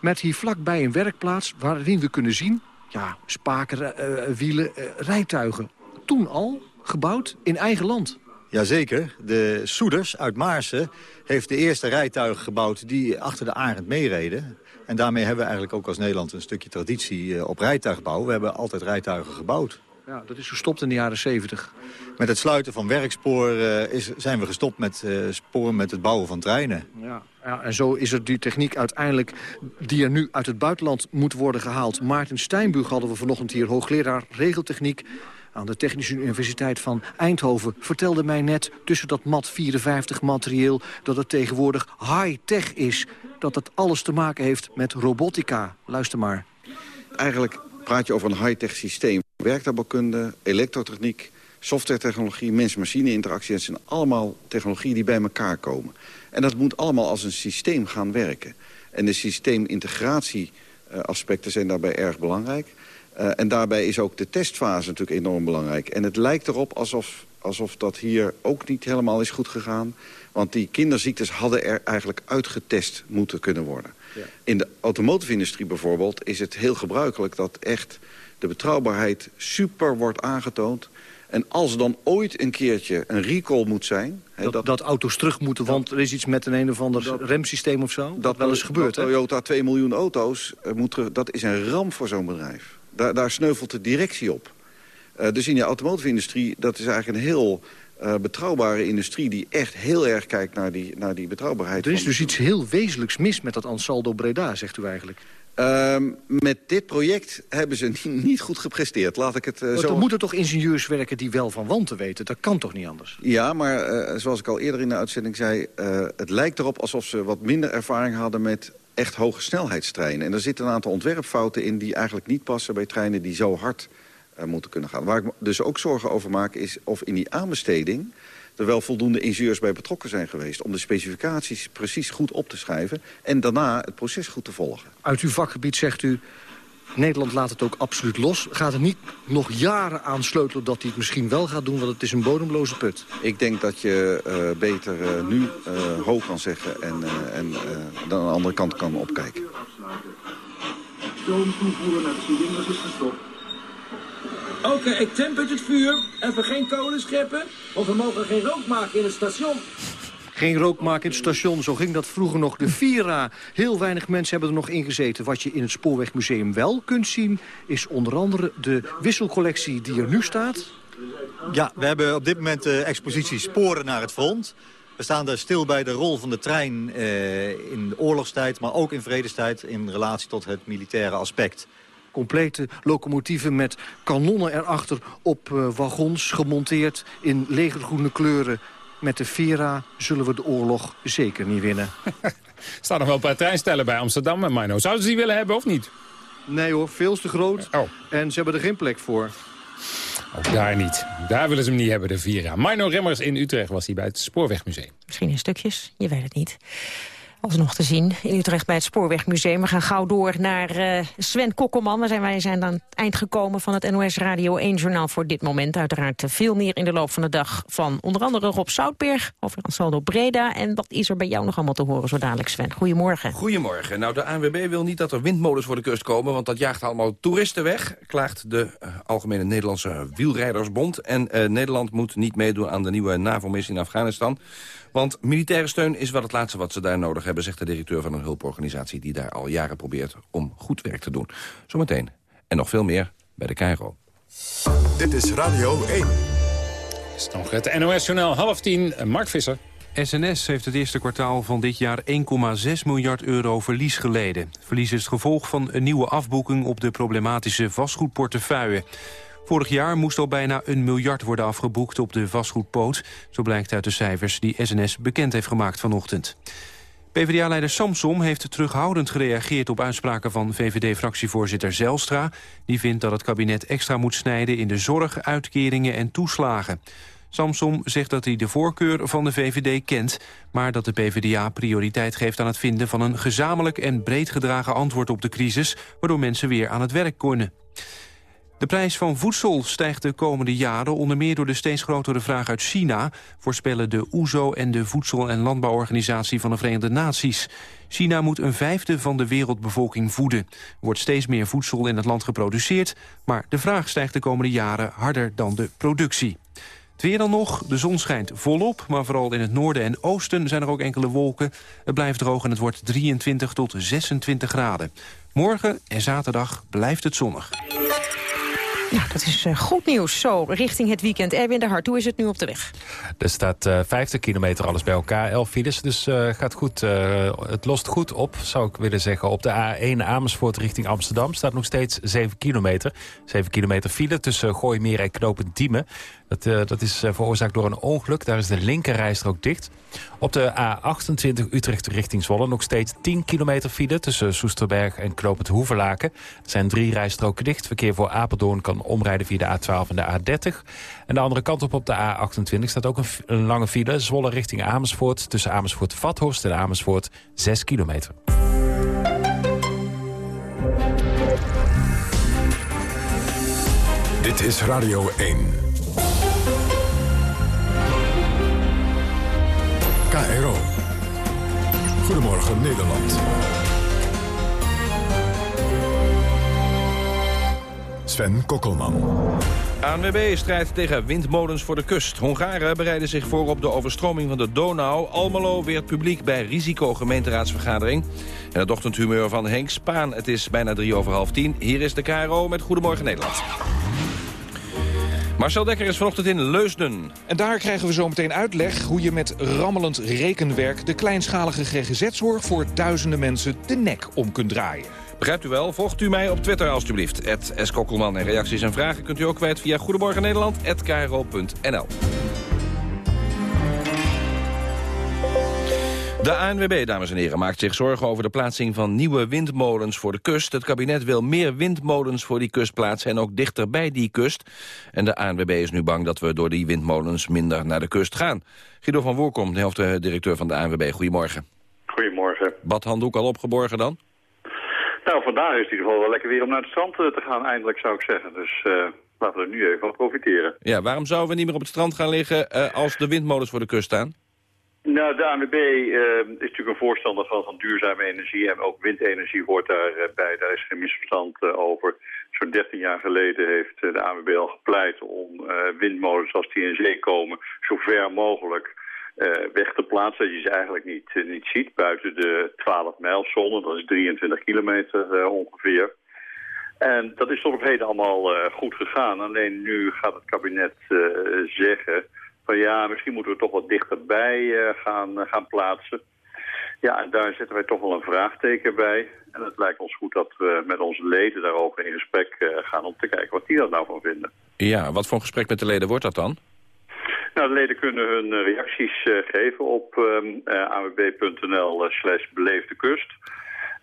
Met hier vlakbij een werkplaats waarin we kunnen zien ja, spaken, uh, wielen, uh, rijtuigen. Toen al gebouwd in eigen land. Jazeker. De Soeders uit Maarsen heeft de eerste rijtuigen gebouwd... die achter de Arend meereden. En daarmee hebben we eigenlijk ook als Nederland een stukje traditie op rijtuigbouw. We hebben altijd rijtuigen gebouwd. Ja, dat is gestopt in de jaren 70. Met het sluiten van werkspoor uh, is, zijn we gestopt met uh, sporen met het bouwen van treinen. Ja, ja, en zo is er die techniek uiteindelijk die er nu uit het buitenland moet worden gehaald. Maarten Steinbug hadden we vanochtend hier, hoogleraar regeltechniek aan de Technische Universiteit van Eindhoven... vertelde mij net tussen dat mat 54 materieel dat het tegenwoordig high-tech is. Dat het alles te maken heeft met robotica. Luister maar. Eigenlijk praat je over een high-tech systeem. Werktuigbouwkunde, elektrotechniek, softwaretechnologie, mens-machine interactie. Dat zijn allemaal technologieën die bij elkaar komen. En dat moet allemaal als een systeem gaan werken. En de systeemintegratieaspecten zijn daarbij erg belangrijk. Uh, en daarbij is ook de testfase natuurlijk enorm belangrijk. En het lijkt erop alsof, alsof dat hier ook niet helemaal is goed gegaan. Want die kinderziektes hadden er eigenlijk uitgetest moeten kunnen worden. Ja. In de automotive-industrie bijvoorbeeld is het heel gebruikelijk... dat echt de betrouwbaarheid super wordt aangetoond. En als dan ooit een keertje een recall moet zijn... Dat, dat, dat auto's terug moeten, want er is iets met een een of ander dat, remsysteem of zo? Dat, wel eens gebeurt, Toyota 2 miljoen auto's, uh, moet terug, dat is een ramp voor zo'n bedrijf. Daar, daar, sneuvelt de directie op. Uh, dus in de automotive-industrie, dat is eigenlijk een heel uh, betrouwbare industrie... die echt heel erg kijkt naar die, naar die betrouwbaarheid. Er is dus iets heel wezenlijks mis met dat Ansaldo Breda, zegt u eigenlijk. Uh, met dit project hebben ze niet goed gepresteerd. Laat ik het uh, zo... Er moeten toch ingenieurs werken die wel van wanten weten? Dat kan toch niet anders? Ja, maar uh, zoals ik al eerder in de uitzending zei... Uh, het lijkt erop alsof ze wat minder ervaring hadden met echt hoge snelheidstreinen. En er zitten een aantal ontwerpfouten in die eigenlijk niet passen... bij treinen die zo hard moeten kunnen gaan. Waar ik dus ook zorgen over maak is of in die aanbesteding er wel voldoende ingenieurs bij betrokken zijn geweest... om de specificaties precies goed op te schrijven... en daarna het proces goed te volgen. Uit uw vakgebied zegt u... Nederland laat het ook absoluut los. Gaat er niet nog jaren aan sleutelen dat hij het misschien wel gaat doen... want het is een bodemloze put? Ik denk dat je uh, beter uh, nu uh, hoog kan zeggen... en, en dan aan de andere kant kan opkijken. Stoom toevoeren naar de cilinders is gestopt. Oké, okay, ik temper het vuur. Even geen kolen scheppen, of we mogen geen rook maken in het station. Geen rook maken in het station, zo ging dat vroeger nog. De Vira, heel weinig mensen hebben er nog in gezeten. Wat je in het Spoorwegmuseum wel kunt zien... is onder andere de wisselcollectie die er nu staat. Ja, we hebben op dit moment de expositie Sporen naar het front. We staan daar stil bij de rol van de trein eh, in de oorlogstijd... maar ook in vredestijd in relatie tot het militaire aspect. Complete locomotieven met kanonnen erachter op uh, wagons gemonteerd in legergroene kleuren. Met de Vera zullen we de oorlog zeker niet winnen. er staan nog wel een paar treinstellen bij Amsterdam en Mino. Zouden ze die willen hebben of niet? Nee hoor, veel te groot. Oh. En ze hebben er geen plek voor. Ook daar niet. Daar willen ze hem niet hebben, de Vira. Mino Remmers in Utrecht was hij bij het Spoorwegmuseum. Misschien in stukjes, je weet het niet alsnog te zien in Utrecht bij het Spoorwegmuseum. We gaan gauw door naar uh, Sven Kokkelman. We zijn, wij zijn aan het eind gekomen van het NOS Radio 1-journaal voor dit moment. Uiteraard veel meer in de loop van de dag van onder andere Rob Soutberg... over Ansaldo Breda. En wat is er bij jou nog allemaal te horen zo dadelijk, Sven? Goedemorgen. Goedemorgen. Nou, de ANWB wil niet dat er windmolens voor de kust komen... want dat jaagt allemaal toeristen weg, klaagt de uh, Algemene Nederlandse Wielrijdersbond. En Nederland moet niet meedoen aan de nieuwe NAVO-missie in Afghanistan... Want militaire steun is wel het laatste wat ze daar nodig hebben... zegt de directeur van een hulporganisatie die daar al jaren probeert om goed werk te doen. Zometeen. En nog veel meer bij de Cairo. Dit is Radio 1. Is nog het NOS-journaal half tien. Mark Visser. SNS heeft het eerste kwartaal van dit jaar 1,6 miljard euro verlies geleden. Verlies is het gevolg van een nieuwe afboeking op de problematische vastgoedportefeuille. Vorig jaar moest al bijna een miljard worden afgeboekt op de vastgoedpoot. Zo blijkt uit de cijfers die SNS bekend heeft gemaakt vanochtend. PvdA-leider Samsom heeft terughoudend gereageerd op uitspraken van VVD-fractievoorzitter Zelstra. Die vindt dat het kabinet extra moet snijden in de zorg, uitkeringen en toeslagen. Samsom zegt dat hij de voorkeur van de VVD kent... maar dat de PvdA prioriteit geeft aan het vinden van een gezamenlijk en breed gedragen antwoord op de crisis... waardoor mensen weer aan het werk kunnen. De prijs van voedsel stijgt de komende jaren onder meer door de steeds grotere vraag uit China, voorspellen de OESO en de Voedsel- en Landbouworganisatie van de Verenigde Naties. China moet een vijfde van de wereldbevolking voeden. Er wordt steeds meer voedsel in het land geproduceerd, maar de vraag stijgt de komende jaren harder dan de productie. Het weer dan nog, de zon schijnt volop, maar vooral in het noorden en oosten zijn er ook enkele wolken. Het blijft droog en het wordt 23 tot 26 graden. Morgen en zaterdag blijft het zonnig. Nou, dat is uh, goed nieuws. Zo, richting het weekend. Erwin de Hart, hoe is het nu op de weg? Er staat uh, 50 kilometer alles bij elkaar, 11 files. Dus uh, gaat goed, het lost goed op, zou ik willen zeggen. Op de A1 Amersfoort richting Amsterdam staat nog steeds 7 kilometer. 7 kilometer file tussen Gooimeer en Knopen Diemen. Dat, uh, dat is uh, veroorzaakt door een ongeluk. Daar is de linkerrijstrook dicht. Op de A28 Utrecht richting Zwolle nog steeds 10 kilometer file... tussen Soesterberg en Knopend Hoevelaken. Er zijn drie rijstroken dicht. Verkeer voor Apeldoorn kan omrijden via de A12 en de A30. En de andere kant op op de A28 staat ook een, een lange file. Zwolle richting Amersfoort. Tussen Amersfoort-Vathorst en Amersfoort 6 kilometer. Dit is Radio 1. KRO. Goedemorgen Nederland. Sven Kokkelman. ANWB strijdt tegen windmolens voor de kust. Hongaren bereiden zich voor op de overstroming van de Donau. Almelo weert publiek bij risico-gemeenteraadsvergadering. En het ochtendhumeur van Henk Spaan. Het is bijna drie over half tien. Hier is de KRO met Goedemorgen Nederland. Marcel Dekker is vanochtend in Leusden. En daar krijgen we zo meteen uitleg hoe je met rammelend rekenwerk... de kleinschalige GGZ-zorg voor duizenden mensen de nek om kunt draaien. Begrijpt u wel? Volgt u mij op Twitter alstublieft. S. Kokkelman. En reacties en vragen kunt u ook kwijt via Goedemorgen De ANWB, dames en heren, maakt zich zorgen over de plaatsing van nieuwe windmolens voor de kust. Het kabinet wil meer windmolens voor die kust plaatsen en ook dichter bij die kust. En de ANWB is nu bang dat we door die windmolens minder naar de kust gaan. Guido van Woerkom, de hoofddirecteur van de ANWB, goedemorgen. Goedemorgen. Badhanddoek al opgeborgen dan? Nou, vandaag is het in ieder geval wel lekker weer om naar het strand te gaan, eindelijk zou ik zeggen. Dus uh, laten we er nu even van profiteren. Ja, waarom zouden we niet meer op het strand gaan liggen uh, als de windmolens voor de kust staan? Nou, de ANWB uh, is natuurlijk een voorstander van, van duurzame energie en ook windenergie hoort daarbij. Daar is geen misverstand over. Zo'n 13 jaar geleden heeft de ANWB al gepleit om windmolens als die in zee komen zo ver mogelijk weg te plaatsen. Dat je ze eigenlijk niet, niet ziet buiten de 12 mijlzone. Dat is 23 kilometer ongeveer. En dat is tot op heden allemaal goed gegaan. Alleen nu gaat het kabinet zeggen van ja, misschien moeten we toch wat dichterbij eh, gaan, eh, gaan plaatsen. Ja, en daar zetten wij toch wel een vraagteken bij. En het lijkt ons goed dat we met onze leden daarover in gesprek eh, gaan om te kijken wat die er nou van vinden. Ja, wat voor een gesprek met de leden wordt dat dan? Nou, de leden kunnen hun reacties geven op ehm, eh, awb.nl slash beleefde kust.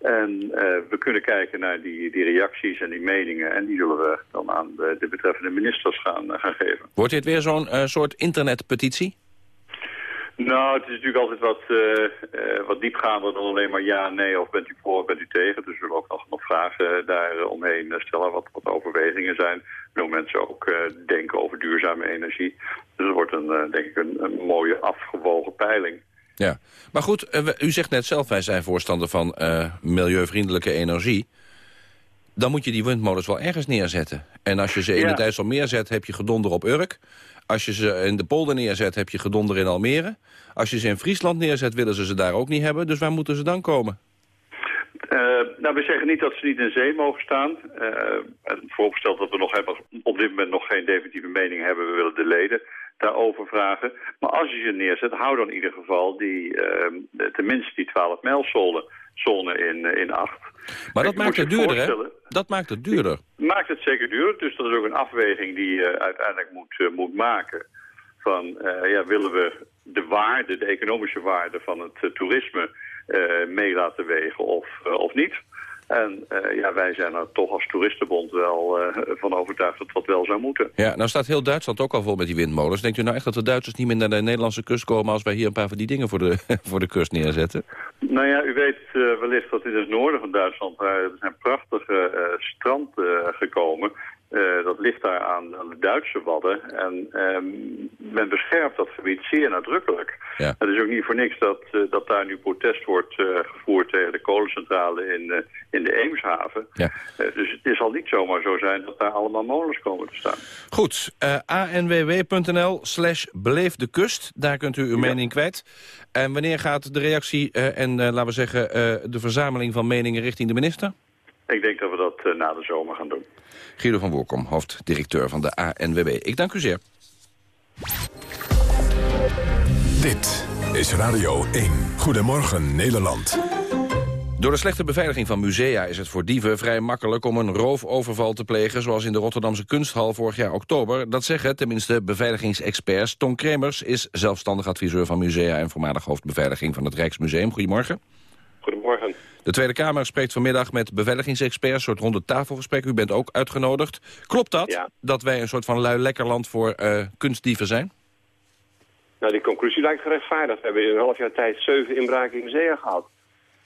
En eh, we kunnen kijken naar die, die reacties en die meningen. En die zullen we dan aan de, de betreffende ministers gaan, eh, gaan geven. Wordt dit weer zo'n eh, soort internetpetitie? Nou, het is natuurlijk altijd wat, wat diepgaander dan alleen maar ja, nee of bent u voor of bent u tegen. Dus we zullen ook nog, nog vragen daar omheen stellen wat, wat overwegingen zijn. Wil mensen ook denken over duurzame energie. Dus het wordt een, denk ik een, een mooie afgewogen peiling. Ja, maar goed, eh, u zegt net zelf, wij zijn voorstander van eh, milieuvriendelijke energie. Dan moet je die windmolens wel ergens neerzetten. En als je ze in Ja. het IJsselmeer zet, heb je gedonder op Urk. Als je ze in de polder neerzet, heb je gedonder in Almere. Als je ze in Friesland neerzet, willen ze ze daar ook niet hebben. Dus waar moeten ze dan komen? Eh, nou, we zeggen niet dat ze niet in zee mogen staan. En vooropgesteld dat we nog hebben, op dit moment nog geen definitieve mening hebben. We willen de leden daarover vragen. Maar als je ze neerzet, hou dan in ieder geval die, eh, tenminste die 12 mijlzone zone in, eh, in acht. Maar dat maakt het duurder, hè? Dat maakt het duurder. maakt het zeker duur. Dus dat is ook een afweging die je uiteindelijk moet, eh, moet maken. Van, eh, ja, willen we de waarde, de economische waarde van het toerisme mee laten wegen of, of niet? En eh, ja, wij zijn er toch als toeristenbond wel eh, van overtuigd dat dat wel zou moeten. Ja, nou staat heel Duitsland ook al vol met die windmolens. Denkt u nou echt dat de Duitsers niet meer naar de Nederlandse kust komen... als wij hier een paar van die dingen voor de, voor de kust neerzetten? Nou ja, u weet eh, wellicht dat in het noorden van Duitsland... daar zijn prachtige stranden gekomen. Eh, dat ligt daar aan, aan de Duitse wadden. En ehm, men beschermt dat gebied zeer nadrukkelijk. Ja. Het is ook niet voor niks dat, eh, dat daar nu protest wordt eh, gevoerd... tegen de kolencentrale in, in de Eemshaven. Ja. Dus het zal niet zomaar zo zijn dat daar allemaal molens komen te staan. Goed, anww.nl slash beleef de kust. Daar kunt u uw mening kwijt. En wanneer gaat de reactie en, laten we zeggen... de verzameling van meningen richting de minister? Ik denk dat we dat na de zomer gaan doen. Guido van Woerkom, hoofddirecteur van de ANWB. Ik dank u zeer. Dit is Radio 1. Goedemorgen Nederland. Door de slechte beveiliging van musea is het voor dieven vrij makkelijk om een roofoverval te plegen, zoals in de Rotterdamse kunsthal vorig jaar oktober. Dat zeggen tenminste beveiligingsexperts. Ton Kremers is zelfstandig adviseur van musea en voormalig hoofdbeveiliging van het Rijksmuseum. Goedemorgen. Goedemorgen. De Tweede Kamer spreekt vanmiddag met beveiligingsexperts, een soort ronde tafelgesprek. U bent ook uitgenodigd. Klopt dat, dat wij een soort van lui lekkerland voor eh, kunstdieven zijn? Nou, die conclusie lijkt gerechtvaardigd. We hebben in een half jaar tijd zeven inbraken in musea gehad.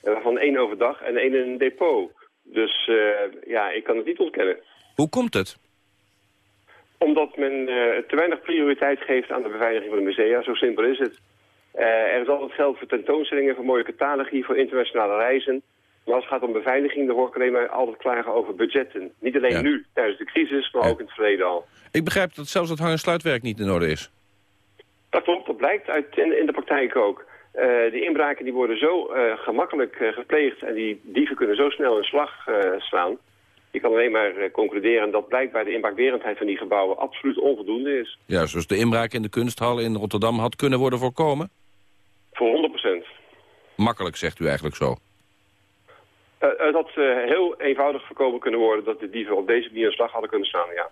En waarvan één overdag en één in een depot. Dus eh, ja, ik kan het niet ontkennen. Hoe komt het? Omdat men eh, te weinig prioriteit geeft aan de beveiliging van de musea. Zo simpel is het. Eh, er is altijd geld voor tentoonstellingen, voor mooie catalogie, voor internationale reizen. Maar als het gaat om beveiliging, dan hoor ik alleen maar altijd klagen over budgetten. Niet alleen nu, tijdens de crisis, maar ook in het verleden al. Ik begrijp dat zelfs het hang- en sluitwerk niet in orde is. Dat klopt, dat blijkt uit in, in de praktijk ook. Eh, die inbraken die worden zo eh, gemakkelijk gepleegd en die dieven kunnen zo snel een slag slaan. Je kan alleen maar concluderen dat blijkbaar de inbraakberendheid van die gebouwen absoluut onvoldoende is. Juist, dus de inbraak in de kunsthal in Rotterdam had kunnen worden voorkomen? Voor 100%. Makkelijk, zegt u eigenlijk zo. Eh, het had eh, heel eenvoudig voorkomen kunnen worden dat de dieven op deze manier een slag hadden kunnen slaan, ja.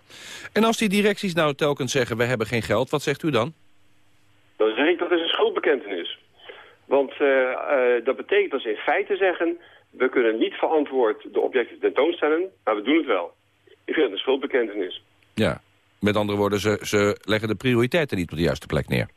En als die directies nou telkens zeggen, we hebben geen geld, wat zegt u dan? Dan zeg ik dat is een schuldbekentenis. Want eh, eh, dat betekent dat ze in feite zeggen... we kunnen niet verantwoord de objecten tentoonstellen, maar we doen het wel. Ik vind het een schuldbekentenis. Ja, met andere woorden, ze, ze leggen de prioriteiten niet op de juiste plek neer.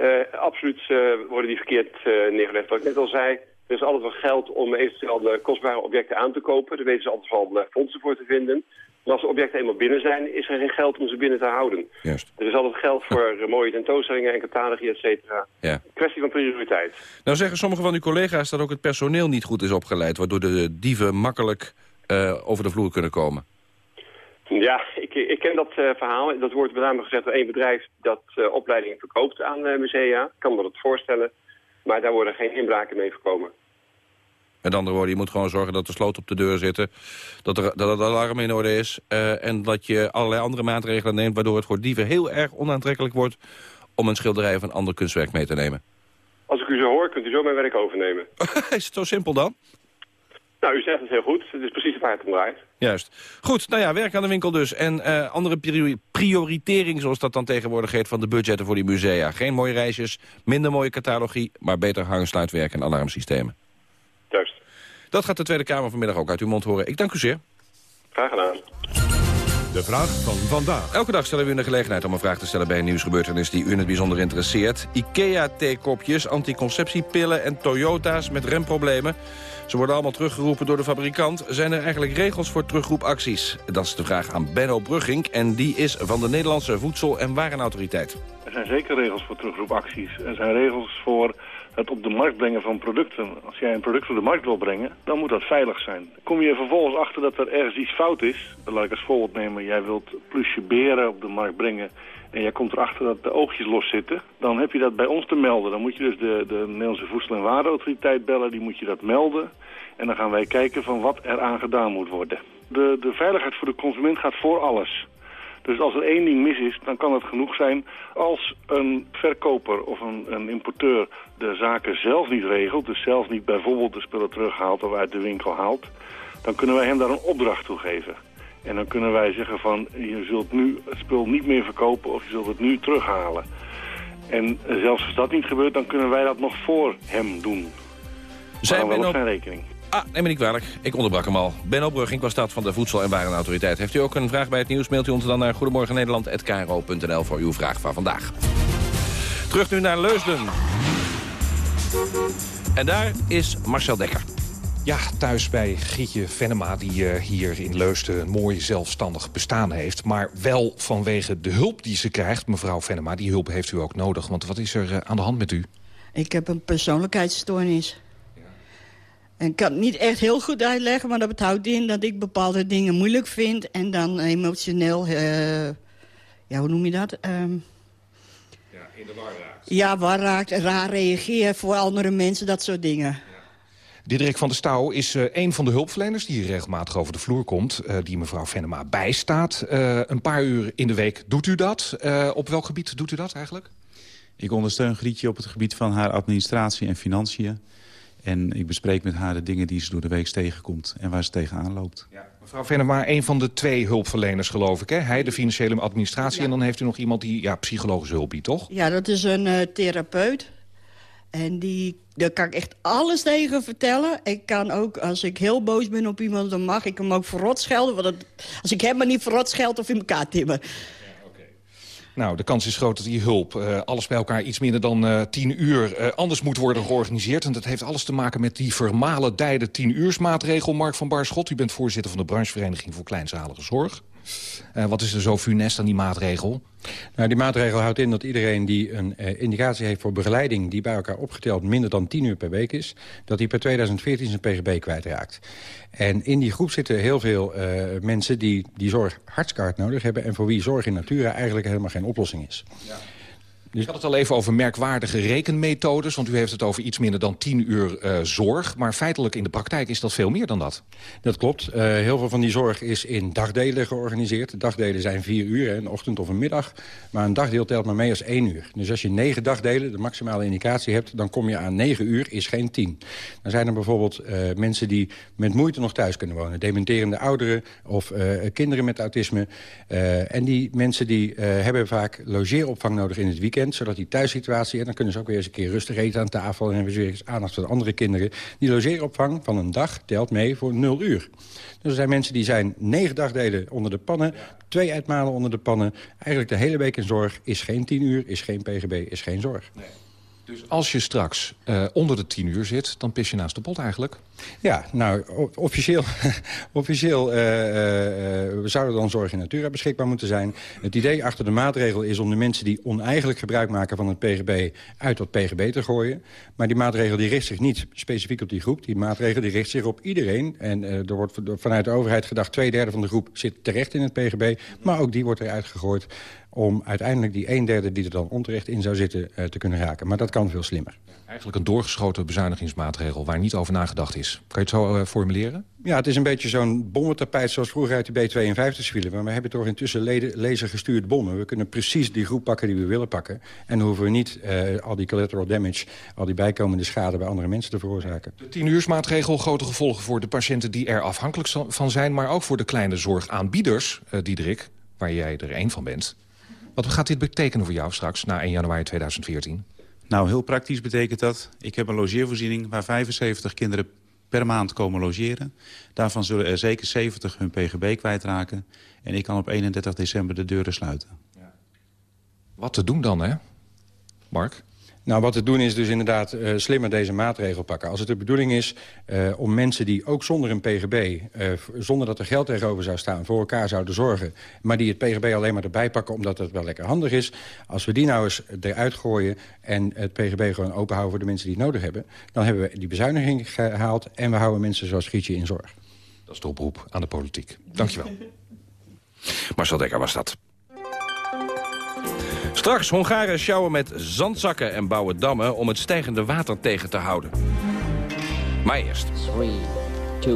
Eh, absoluut eh, worden die verkeerd eh, neergelegd. Wat ik net al zei, er is altijd wel geld om eventueel de kostbare objecten aan te kopen. Daar weten ze altijd wel fondsen voor te vinden. Maar als de objecten eenmaal binnen zijn, is er geen geld om ze binnen te houden. Juist. Er is altijd geld voor mooie tentoonstellingen en catalogie, et cetera. Ja. Kwestie van prioriteit. Nou zeggen sommige van uw collega's dat ook het personeel niet goed is opgeleid... waardoor de dieven makkelijk over de vloer kunnen komen. Ja, ik, ik ken dat eh, verhaal. Dat wordt met name gezegd door één bedrijf dat uh, opleidingen verkoopt aan uh, musea. Ik kan me dat voorstellen. Maar daar worden geen inbraken mee voorkomen. Met andere woorden, je moet gewoon zorgen dat de sloot op de deur zitten. Dat, er, dat het alarm in orde is. En dat je allerlei andere maatregelen neemt... waardoor het voor dieven heel erg onaantrekkelijk wordt om een schilderij of een ander kunstwerk mee te nemen? Als ik u zo hoor, kunt u zo mijn werk overnemen. Is het zo simpel dan? Nou, u zegt het heel goed. Het is precies waar het om draait. Juist. Goed, nou ja, werk aan de winkel dus. En eh, andere priori- prioritering, zoals dat dan tegenwoordig heet... van de budgetten voor die musea. Geen mooie reisjes, minder mooie catalogie... maar beter hangsluitwerk en alarmsystemen. Juist. Dat gaat de Tweede Kamer vanmiddag ook uit uw mond horen. Ik dank u zeer. Graag gedaan. De vraag van vandaag. Elke dag stellen we u de gelegenheid om een vraag te stellen bij een nieuwsgebeurtenis die u in het bijzonder interesseert. IKEA-theekopjes, anticonceptiepillen en Toyota's met remproblemen. Ze worden allemaal teruggeroepen door de fabrikant. Zijn er eigenlijk regels voor terugroepacties? Dat is de vraag aan Benno Brugging en die is van de Nederlandse Voedsel- en Warenautoriteit. Er zijn zeker regels voor terugroepacties. Er zijn regels voor het op de markt brengen van producten. Als jij een product op de markt wil brengen, dan moet dat veilig zijn. Kom je vervolgens achter dat er ergens iets fout is, laat ik als voorbeeld nemen, jij wilt plusje beren op de markt brengen en jij komt erachter dat de oogjes los zitten, dan heb je dat bij ons te melden. Dan moet je dus de, de Nederlandse Voedsel- en Warenautoriteit bellen, die moet je dat melden. En dan gaan wij kijken van wat er aan gedaan moet worden. De, de veiligheid voor de consument gaat voor alles. Dus als er één ding mis is, dan kan het genoeg zijn als een verkoper of een, een importeur de zaken zelf niet regelt. Dus zelf niet bijvoorbeeld de spullen terughaalt of uit de winkel haalt. Dan kunnen wij hem daar een opdracht toe geven. En dan kunnen wij zeggen van je zult nu het spul niet meer verkopen of je zult het nu terughalen. En zelfs als dat niet gebeurt, dan kunnen wij dat nog voor hem doen. Zijn Benno- op zijn rekening. Ah, neem me niet kwalijk. Ik onderbrak hem al. Benno Brugging was dat van de Voedsel- en Warenautoriteit. Heeft u ook een vraag bij het nieuws, mailt u ons dan naar goedemorgennederland.kro.nl voor uw vraag van vandaag. Terug nu naar Leusden. En daar is Marcel Dekker. Ja, thuis bij Gietje Venema, die eh, hier in Leusden een mooi zelfstandig bestaan heeft. Maar wel vanwege de hulp die ze krijgt. Mevrouw Venema, die hulp heeft u ook nodig. Want wat is er eh, aan de hand met u? Ik heb een persoonlijkheidsstoornis. En ik kan het niet echt heel goed uitleggen, maar dat houdt in dat ik bepaalde dingen moeilijk vind... en dan emotioneel, eh, ja, hoe noem je dat? Ehm, Ja, in de war raakt. ja, waar raakt, raar reageer voor andere mensen, dat soort dingen. Diederik van der Stouw is eh, een van de hulpverleners die hier regelmatig over de vloer komt. eh, die mevrouw Venema bijstaat. Eh, een paar uur in de week doet u dat. Eh, op welk gebied doet u dat eigenlijk? Ik ondersteun Grietje op het gebied van haar administratie en financiën. En ik bespreek met haar de dingen die ze door de week tegenkomt en waar ze tegenaan loopt. Mevrouw Venema, een van de twee hulpverleners geloof ik. Hè? Hij de financiële administratie en dan heeft u nog iemand die ja, psychologische hulp biedt, toch? Ja, dat is een eh, therapeut. En die, daar kan ik echt alles tegen vertellen. Ik kan ook, als ik heel boos ben op iemand, dan mag ik hem ook verrot schelden. Want dat- als ik hem maar niet verrot scheld of in elkaar timmer. Nou, de kans is groot dat die hulp eh, alles bij elkaar iets minder dan eh 10 uur eh, anders moet worden georganiseerd. En dat heeft alles te maken met die vermalendijde 10 uursmaatregel. Mark van Barschot, u bent voorzitter van de branchevereniging voor Kleinzalige Zorg. Eh, wat is er zo funest aan die maatregel? Nou, die maatregel houdt in dat iedereen die een eh, indicatie heeft voor begeleiding... die bij elkaar opgeteld minder dan 10 uur per week is... dat die per 2014 zijn pgb kwijtraakt. En in die groep zitten heel veel eh, mensen die die zorg hartstikke hard nodig hebben... en voor wie zorg in natura eigenlijk helemaal geen oplossing is. U had het al even over merkwaardige rekenmethodes... want u heeft het over iets minder dan 10 uur eh, zorg. Maar feitelijk in de praktijk is dat veel meer dan dat. Dat klopt. Eh, heel veel van die zorg is in dagdelen georganiseerd. De dagdelen zijn vier uur, een ochtend of een middag. Maar een dagdeel telt maar mee als één uur. Dus als je negen dagdelen, de maximale indicatie hebt... dan kom je aan negen uur, is geen tien. Dan zijn er bijvoorbeeld eh, mensen die met moeite nog thuis kunnen wonen. Dementerende ouderen of kinderen met autisme. En die mensen die hebben vaak logeeropvang nodig in het weekend... zodat die thuissituatie... en dan kunnen ze ook weer eens een keer rustig eten aan tafel... en hebben ze weer eens aandacht voor de andere kinderen. Die logeeropvang van een dag telt mee voor nul uur. Dus er zijn mensen die zijn negen dagdelen onder de pannen... twee uitmalen onder de pannen. Eigenlijk de hele week in zorg is geen tien uur, is geen pgb, is geen zorg. Dus als je straks eh, onder de 10 uur zit, dan pis je naast de pot eigenlijk. Ja, nou, officieel, officieel eh, zouden dan zorg in natura beschikbaar moeten zijn. Het idee achter de maatregel is om de mensen die oneigenlijk gebruik maken van het PGB uit dat PGB te gooien. Maar die maatregel die richt zich niet specifiek op die groep. Die maatregel die richt zich op iedereen. En eh, er wordt vanuit de overheid gedacht, twee derde van de groep zit terecht in het PGB. Maar ook die wordt eruit gegooid om uiteindelijk die een derde die er dan onterecht in zou zitten te kunnen raken. Maar dat kan veel slimmer. Eigenlijk een doorgeschoten bezuinigingsmaatregel waar niet over nagedacht is. Kan je het zo formuleren? Ja, het is een beetje zo'n bommentapijt zoals vroeger uit de B-52 vielen. Maar we hebben toch intussen lasergestuurd bommen. We kunnen precies die groep pakken die we willen pakken. En dan hoeven we niet al die collateral damage... al die bijkomende schade bij andere mensen te veroorzaken. De tien-uursmaatregel grote gevolgen voor de patiënten die er afhankelijk van zijn... maar ook voor de kleine zorgaanbieders, uh, Diederik, waar jij er één van bent. Wat gaat dit betekenen voor jou straks, na 1 januari 2014? Nou, heel praktisch betekent dat... ik heb een logeervoorziening waar 75 kinderen per maand komen logeren. Daarvan zullen er zeker 70 hun pgb kwijtraken. En ik kan op 31 december de deuren sluiten. Ja. Wat te doen dan, hè? Mark? Nou, wat te doen is dus inderdaad uh, slimmer deze maatregel pakken. Als het de bedoeling is uh, om mensen die ook zonder een pgb... Uh, zonder dat er geld tegenover zou staan, voor elkaar zouden zorgen... maar die het pgb alleen maar erbij pakken omdat het wel lekker handig is... als we die nou eens eruit gooien en het pgb gewoon openhouden... voor de mensen die het nodig hebben... dan hebben we die bezuiniging gehaald... en we houden mensen zoals Grietje in zorg. Dat is de oproep aan de politiek. Dankjewel. Marcel Dekker was dat. Straks Hongaren sjouwen met zandzakken en bouwen dammen... om het stijgende water tegen te houden. Maar eerst... 3, 2,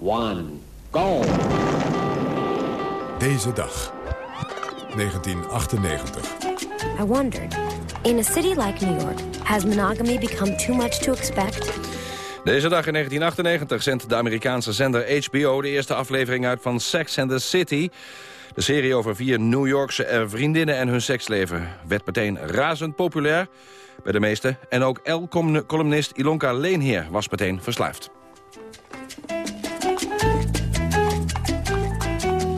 1, go! Deze dag. 1998. I wondered, in a city like New York... has monogamy become too much to expect? Deze dag in 1998 zendt de Amerikaanse zender HBO... de eerste aflevering uit van Sex and the City... De serie over vier New Yorkse vriendinnen en hun seksleven... werd meteen razend populair bij de meesten. En ook L-columnist Ilonka Leenheer was meteen verslaafd.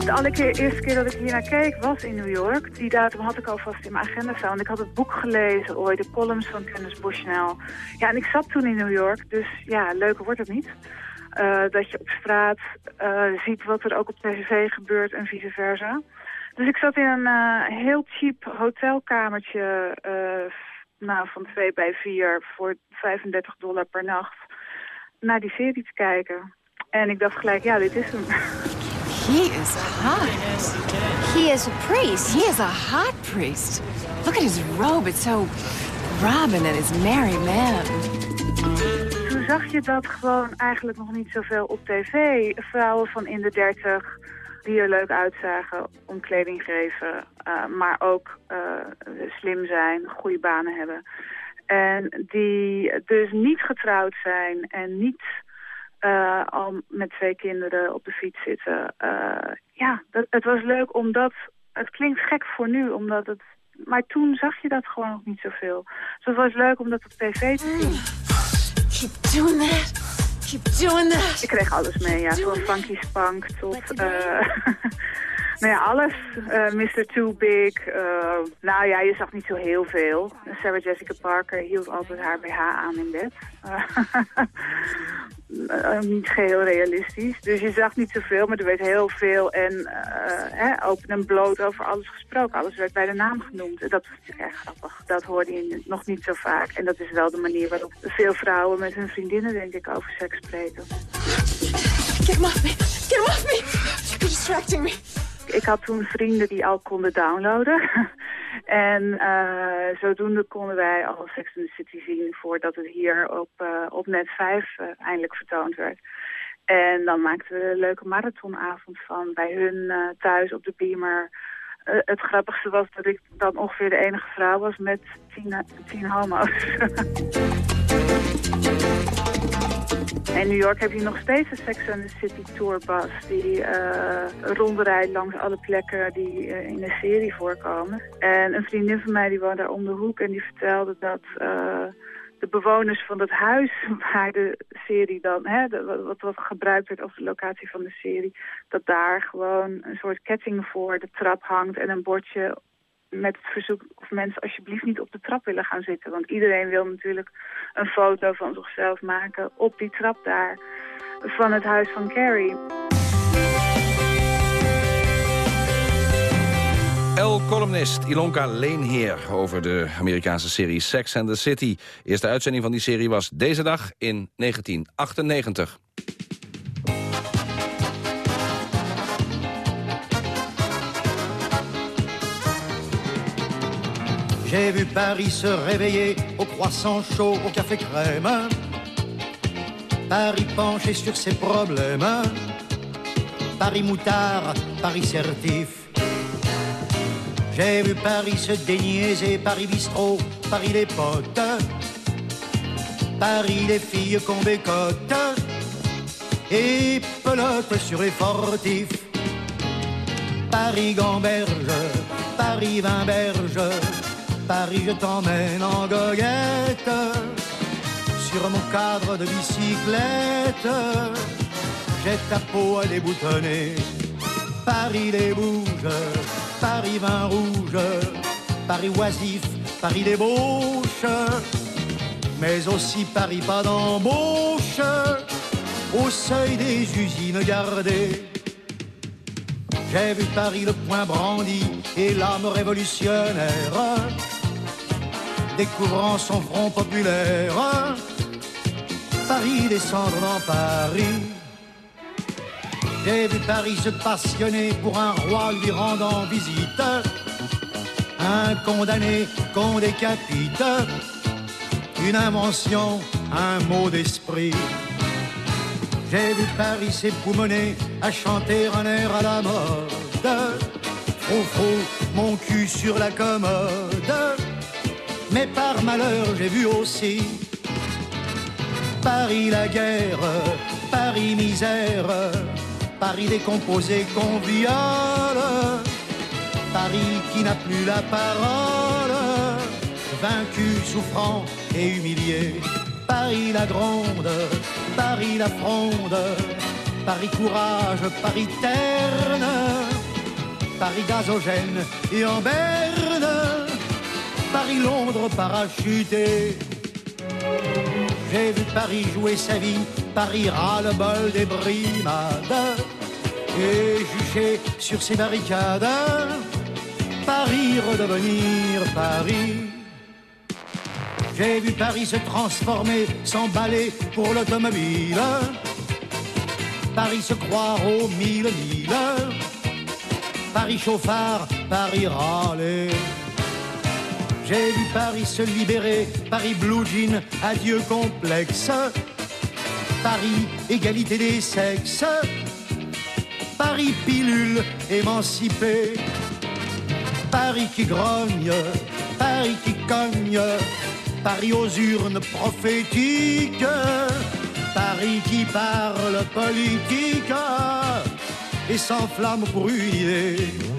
De allereerste keer dat ik hier naar keek was in New York. Die datum had ik alvast in mijn agenda staan. Want ik had het boek gelezen, ooit de columns van Kenneth Bushnell. Ja, en ik zat toen in New York, dus ja, leuker wordt het niet. Uh, dat je op straat uh, ziet wat er ook op tv gebeurt en vice versa. Dus ik zat in een uh, heel cheap hotelkamertje nou, van 2 bij 4 voor 35 dollar per nacht naar die serie te kijken. En ik dacht gelijk, ja, dit is hem. He is hot. He is a priest. He is a hot priest. Look at his robe. It's so Robin and his merry man zag je dat gewoon eigenlijk nog niet zoveel op tv. Vrouwen van in de dertig die er leuk uitzagen, om kleding geven, uh, maar ook uh, slim zijn, goede banen hebben. En die dus niet getrouwd zijn en niet uh, al met twee kinderen op de fiets zitten. ja, dat, het was leuk omdat, het klinkt gek voor nu, omdat het maar toen zag je dat gewoon nog niet zoveel. Dus het was leuk om dat op tv te zien. Keep doing that. Keep doing that. Ik kreeg alles mee, ja. Van funky spunk tot... Uh, nou ja, alles. Uh, Mr. Too Big. Uh, nou ja, je zag niet zo heel veel. Sarah Jessica Parker hield altijd haar BH aan in bed. Uh, niet geheel realistisch. Dus je zag niet zoveel, maar er werd heel veel en open en bloot over alles gesproken. Alles werd bij de naam genoemd. En dat was erg grappig. Dat hoorde je nog niet zo vaak. En dat is wel de manier waarop veel vrouwen met hun vriendinnen, denk ik, over seks spreken. Get him off me! Get him off me! You're distracting me! Ik had toen vrienden die al konden downloaden. En uh, zodoende konden wij al Sex in the City zien voordat het hier op, uh, op net 5 uh, eh, eindelijk vertoond werd. En dan maakten we een leuke marathonavond van bij hun thuis op de Beamer. het grappigste was dat ik dan ongeveer de enige vrouw was met tien, tien homo's. In New York heb je nog steeds een Sex and the City tourbus die uh, rondrijdt langs alle plekken die uh, in de serie voorkomen. En een vriendin van mij die woonde daar om de hoek en die vertelde dat uh, de bewoners van het huis waar de serie dan, hè, wat, wat gebruikt werd als de locatie van de serie, dat daar gewoon een soort ketting voor de trap hangt en een bordje met het verzoek of mensen alsjeblieft niet op de trap willen gaan zitten. Want iedereen wil natuurlijk een foto van zichzelf maken op die trap daar van het huis van Carrie. L-columnist Ilonka Leenheer over de Amerikaanse serie Sex and the City. Eerste uitzending van die serie was deze dag in 1998. J'ai vu Paris se réveiller au croissant chaud, au café crème. Paris penché sur ses problèmes. Paris moutard, Paris certif. J'ai vu Paris se déniaiser, Paris bistrot, Paris les potes. Paris les filles qu'on bécote et pelote sur les fortifs. Paris gamberge, Paris vinberge, Paris je t'emmène en goguette sur mon cadre de bicyclette. J'ai ta peau à déboutonner. Paris les bouges, Paris vin rouge, Paris oisif, Paris débauche, mais aussi Paris pas d'embauche, au seuil des usines gardées. J'ai vu Paris le poing brandi et l'âme révolutionnaire, découvrant son front populaire. Paris descendre dans Paris. J'ai vu Paris se passionner pour un roi lui rendant visite. Un condamné qu'on décapite. Une invention, un mot d'esprit. J'ai vu Paris s'époumoner à chanter un air à la mode. Faux, mon cul sur la commode. Mais par malheur, j'ai vu aussi Paris la guerre, Paris misère, Paris décomposé qu'on viole, Paris qui n'a plus la parole, vaincu, souffrant et humilié, Paris la gronde, Paris la fronde, Paris courage, Paris terne, Paris gazogène et en berne, Paris Londres parachuté. J'ai vu Paris jouer sa vie, Paris ras le bol des brimades, et juché sur ses barricades, Paris redevenir Paris. J'ai vu Paris se transformer, s'emballer pour l'automobile, Paris se croire aux mille mille, Paris chauffard, Paris râler. J'ai vu Paris se libérer, Paris blue jean, adieu complexe. Paris égalité des sexes. Paris pilule émancipée. Paris qui grogne, Paris qui cogne. Paris aux urnes prophétiques. Paris qui parle politique et s'enflamme idée.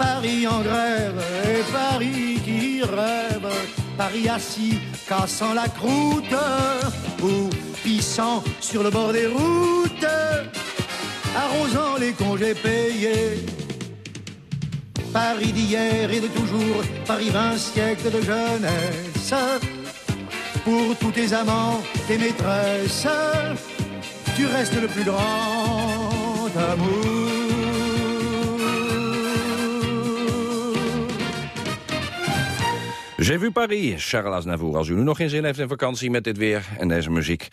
Paris en grève et Paris qui rêve, Paris assis, cassant la croûte ou pissant sur le bord des routes, arrosant les congés payés. Paris d'hier et de toujours, Paris vingt siècles de jeunesse, pour tous tes amants, tes maîtresses, tu restes le plus grand amour. J'ai vu Paris, Charles Aznavour. Als u nu nog geen zin heeft in vakantie met dit weer en deze muziek...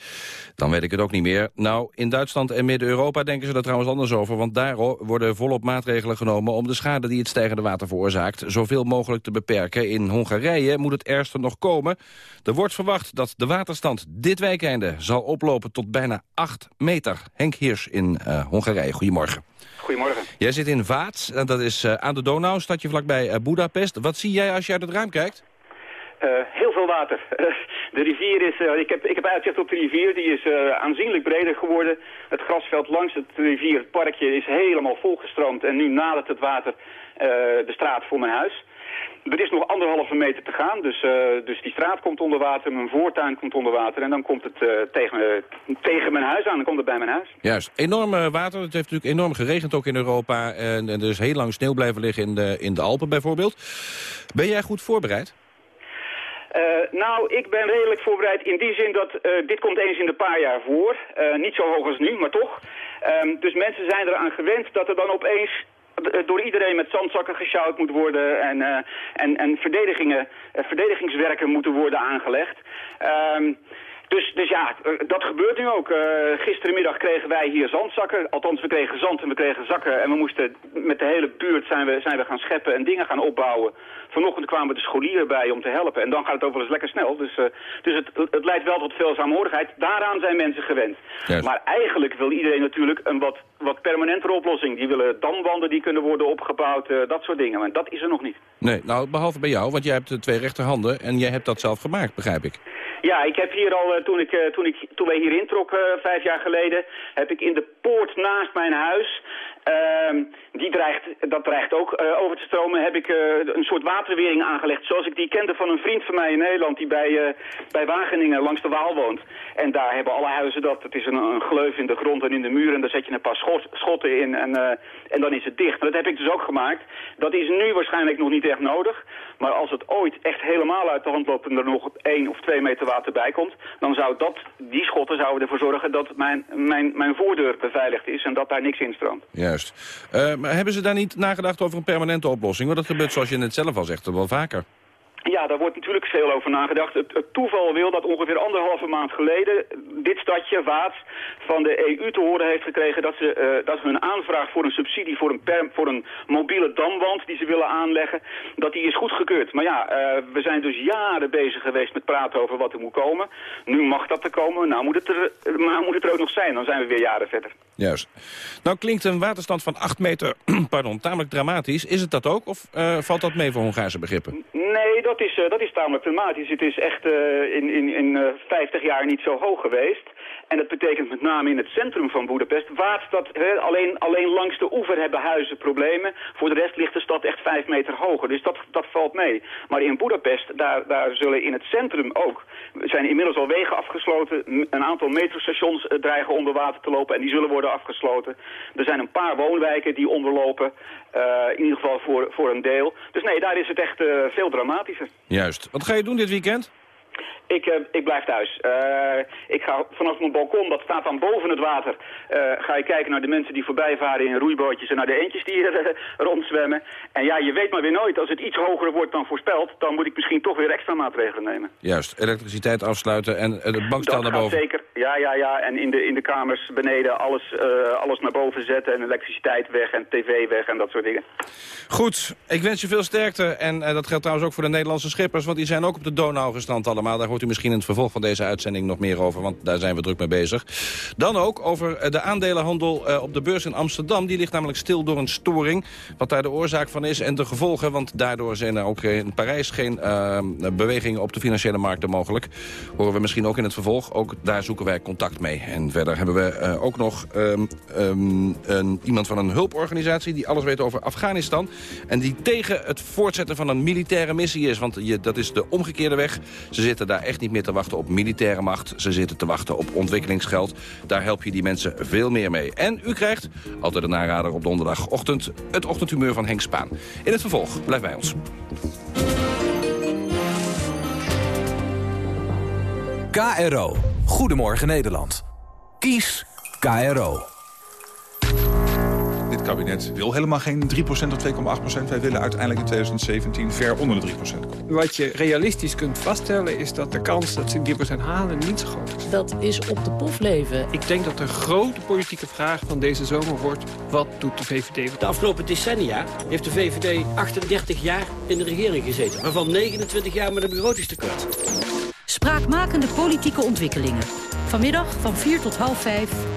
dan weet ik het ook niet meer. Nou, in Duitsland en Midden-Europa denken ze er trouwens anders over... want daar worden volop maatregelen genomen... om de schade die het stijgende water veroorzaakt... zoveel mogelijk te beperken. In Hongarije moet het ergste nog komen. Er wordt verwacht dat de waterstand dit weekende... zal oplopen tot bijna 8 meter. Henk Hiers in uh, Hongarije, goedemorgen. Goedemorgen. Jij zit in Vaats, en dat is uh, aan de Donau, stadje vlakbij uh, Budapest. Wat zie jij als je uit het ruim kijkt? Uh, heel veel water. de rivier is, uh, ik, heb, ik heb uitzicht op de rivier, die is uh, aanzienlijk breder geworden. Het grasveld langs het rivier, het parkje, is helemaal volgestroomd. En nu nadert het water de straat voor mijn huis. Er is nog anderhalve meter te gaan, dus, dus die straat komt onder water, mijn voortuin komt onder water. En dan komt het tegen, tegen mijn huis aan, dan komt het bij mijn huis. Juist, enorme water. Het heeft natuurlijk enorm geregend ook in Europa. En, en er is heel lang sneeuw blijven liggen in de, in de Alpen bijvoorbeeld. Ben jij goed voorbereid? Uh, nou, ik ben redelijk voorbereid in die zin dat uh, dit komt eens in de paar jaar voor. Uh, niet zo hoog als nu, maar toch. Um, dus mensen zijn eraan gewend dat er dan opeens door iedereen met zandzakken gesjouwd moet worden en, en, en verdedigingen, verdedigingswerken moeten worden aangelegd. Dus, dus ja, eh, dat gebeurt nu ook. Uh, gisterenmiddag kregen wij hier zandzakken. Althans, we kregen zand en we kregen zakken. En we moesten met de hele buurt zijn we, zijn we gaan scheppen en dingen gaan opbouwen. Vanochtend kwamen de scholieren bij om te helpen. En dan gaat het ook wel eens lekker snel. Dus, uh, dus het, het leidt wel tot veel saamhorigheid. Daaraan zijn mensen gewend. Maar eigenlijk wil iedereen natuurlijk een wat, wat permanentere oplossing. Die willen damwanden die kunnen worden opgebouwd, uh, dat soort dingen. Maar dat is er nog niet. Nee, nou behalve bij jou, want jij hebt twee rechterhanden en jij hebt dat zelf gemaakt, begrijp ik. Ja, ik heb hier al, toen, ik, toen, ik, toen wij hier introkken vijf jaar geleden, heb ik in de poort naast mijn huis die dreigt, dat dreigt ook uh, over te stromen. Heb ik uh, een soort waterwering aangelegd. Zoals ik die kende van een vriend van mij in Nederland. Die bij, uh, bij Wageningen langs de Waal woont. En daar hebben alle huizen dat. Het is een, gleuf in de grond en in de muur. En daar zet je een paar schot, schotten in. En, en dan is het dicht. Maar dat heb ik dus ook gemaakt. Dat is nu waarschijnlijk nog niet echt nodig. Maar als het ooit echt helemaal uit de hand loopt en er nog één of twee meter water bij komt, dan zou dat, die schotten zouden ervoor zorgen dat mijn, mijn, mijn voordeur beveiligd is en dat daar niks in stroomt. Juist. Uh, maar hebben ze daar niet nagedacht over een permanente oplossing? Want dat gebeurt zoals je net zelf al zegt, wel vaker. Ja, daar wordt natuurlijk veel over nagedacht. Het, het, toeval wil dat ongeveer anderhalve maand geleden dit stadje, Waats, van de EU te horen heeft gekregen dat, ze, uh, dat hun aanvraag voor een subsidie voor een, voor een mobiele damwand die ze willen aanleggen, dat die is goedgekeurd. Maar ja, uh, we zijn dus jaren bezig geweest met praten over wat er moet komen. Nu mag dat er komen, nou moet het er, maar moet het er ook nog zijn, dan zijn we weer jaren verder. Juist. Nou klinkt een waterstand van 8 meter pardon, tamelijk dramatisch. Is het dat ook of uh, valt dat mee voor Hongaarse begrippen? Nee, dat is, uh, dat is tamelijk dramatisch. Het is echt uh, in, in, in 50 jaar niet zo hoog geweest. En dat betekent met name in het centrum van Boedapest. He, alleen, alleen langs de oever hebben huizen problemen. Voor de rest ligt de stad echt vijf meter hoger. Dus dat, dat valt mee. Maar in Boedapest, daar, daar zullen in het centrum ook... zijn inmiddels al wegen afgesloten. Een aantal metrostations dreigen onder water te lopen. En die zullen worden afgesloten. Er zijn een paar woonwijken die onderlopen. Uh, in ieder geval voor, voor een deel. Dus nee, daar is het echt uh, veel dramatischer. Juist. Wat ga je doen dit weekend? Ik, uh, ik blijf thuis. Uh, ik ga vanaf mijn balkon, dat staat dan boven het water, uh, ga ik kijken naar de mensen die voorbij varen in roeibootjes en naar de eentjes die hier rondzwemmen. En ja, je weet maar weer nooit, als het iets hoger wordt dan voorspeld, dan moet ik misschien toch weer extra maatregelen nemen. Juist, elektriciteit afsluiten en het bankstel naar boven. zeker, ja, ja, ja. En in de, in de kamers beneden alles, alles naar boven zetten en elektriciteit weg en tv weg en dat soort dingen. Goed, ik wens je veel sterkte en dat geldt trouwens ook voor de Nederlandse schippers, want die zijn ook op de Donau gestrand allemaal. Daar hoort u misschien in het vervolg van deze uitzending nog meer over, want daar zijn we druk mee bezig. Dan ook over de aandelenhandel op de beurs in Amsterdam. Die ligt namelijk stil door een storing. Wat daar de oorzaak van is en de gevolgen, want daardoor zijn er ook in Parijs geen uh, bewegingen op de financiële markten mogelijk. Horen we misschien ook in het vervolg. Ook daar zoeken wij contact mee. En verder hebben we uh, ook nog um, um, een, iemand van een hulporganisatie die alles weet over Afghanistan. En die tegen het voortzetten van een militaire missie is. Want je, dat is de omgekeerde weg. Ze zitten daar echt niet meer te wachten op militaire macht. Ze zitten te wachten op ontwikkelingsgeld. Daar help je die mensen veel meer mee. En u krijgt, altijd een narader op donderdagochtend... het ochtendhumeur van Henk Spaan. In het vervolg, blijf bij ons. KRO. Goedemorgen Nederland. Kies KRO. Dit kabinet wil helemaal geen 3% of 2,8%. Wij willen uiteindelijk in 2017 ver onder de 3% komen. Wat je realistisch kunt vaststellen is dat de kans dat ze 3% halen niet zo groot is. Dat is op de pof leven. Ik denk dat de grote politieke vraag van deze zomer wordt... wat doet de VVD? De afgelopen decennia heeft de VVD 38 jaar in de regering gezeten. Waarvan 29 jaar met een begrotingstekort. Spraakmakende politieke ontwikkelingen. Vanmiddag van 4 tot half 5.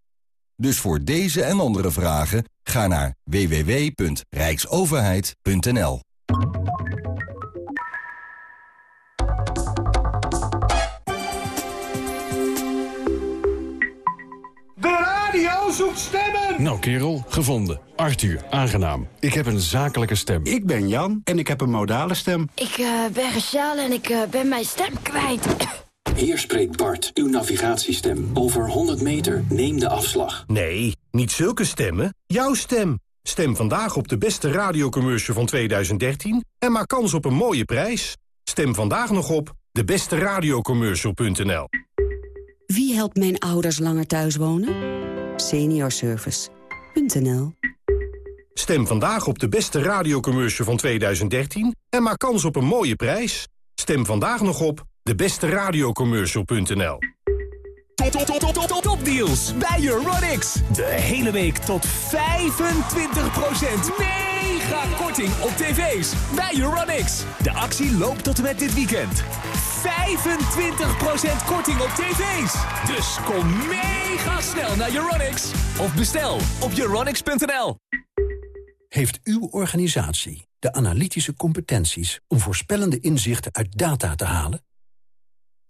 Dus voor deze en andere vragen ga naar www.rijksoverheid.nl. De radio zoekt stemmen! Nou kerel, gevonden. Arthur, aangenaam. Ik heb een zakelijke stem. Ik ben Jan en ik heb een modale stem. Ik uh, ben Rachel en ik uh, ben mijn stem kwijt. Hier spreekt Bart, uw navigatiestem. Over 100 meter, neem de afslag. Nee, niet zulke stemmen. Jouw stem. Stem vandaag op de beste radiocommercial van 2013 en maak kans op een mooie prijs. Stem vandaag nog op debesteradiocommercial.nl Wie helpt mijn ouders langer thuis wonen? Seniorservice.nl Stem vandaag op de beste radiocommercial van 2013 en maak kans op een mooie prijs. Stem vandaag nog op debesteradiocommercial.nl Top, top, top, top, top, topdeals bij Euronics. De hele week tot 25% mega korting op tv's bij Euronics. De actie loopt tot en met dit weekend. 25% korting op tv's. Dus kom mega snel naar Euronics. Of bestel op euronics.nl. Heeft uw organisatie de analytische competenties om voorspellende inzichten uit data te halen?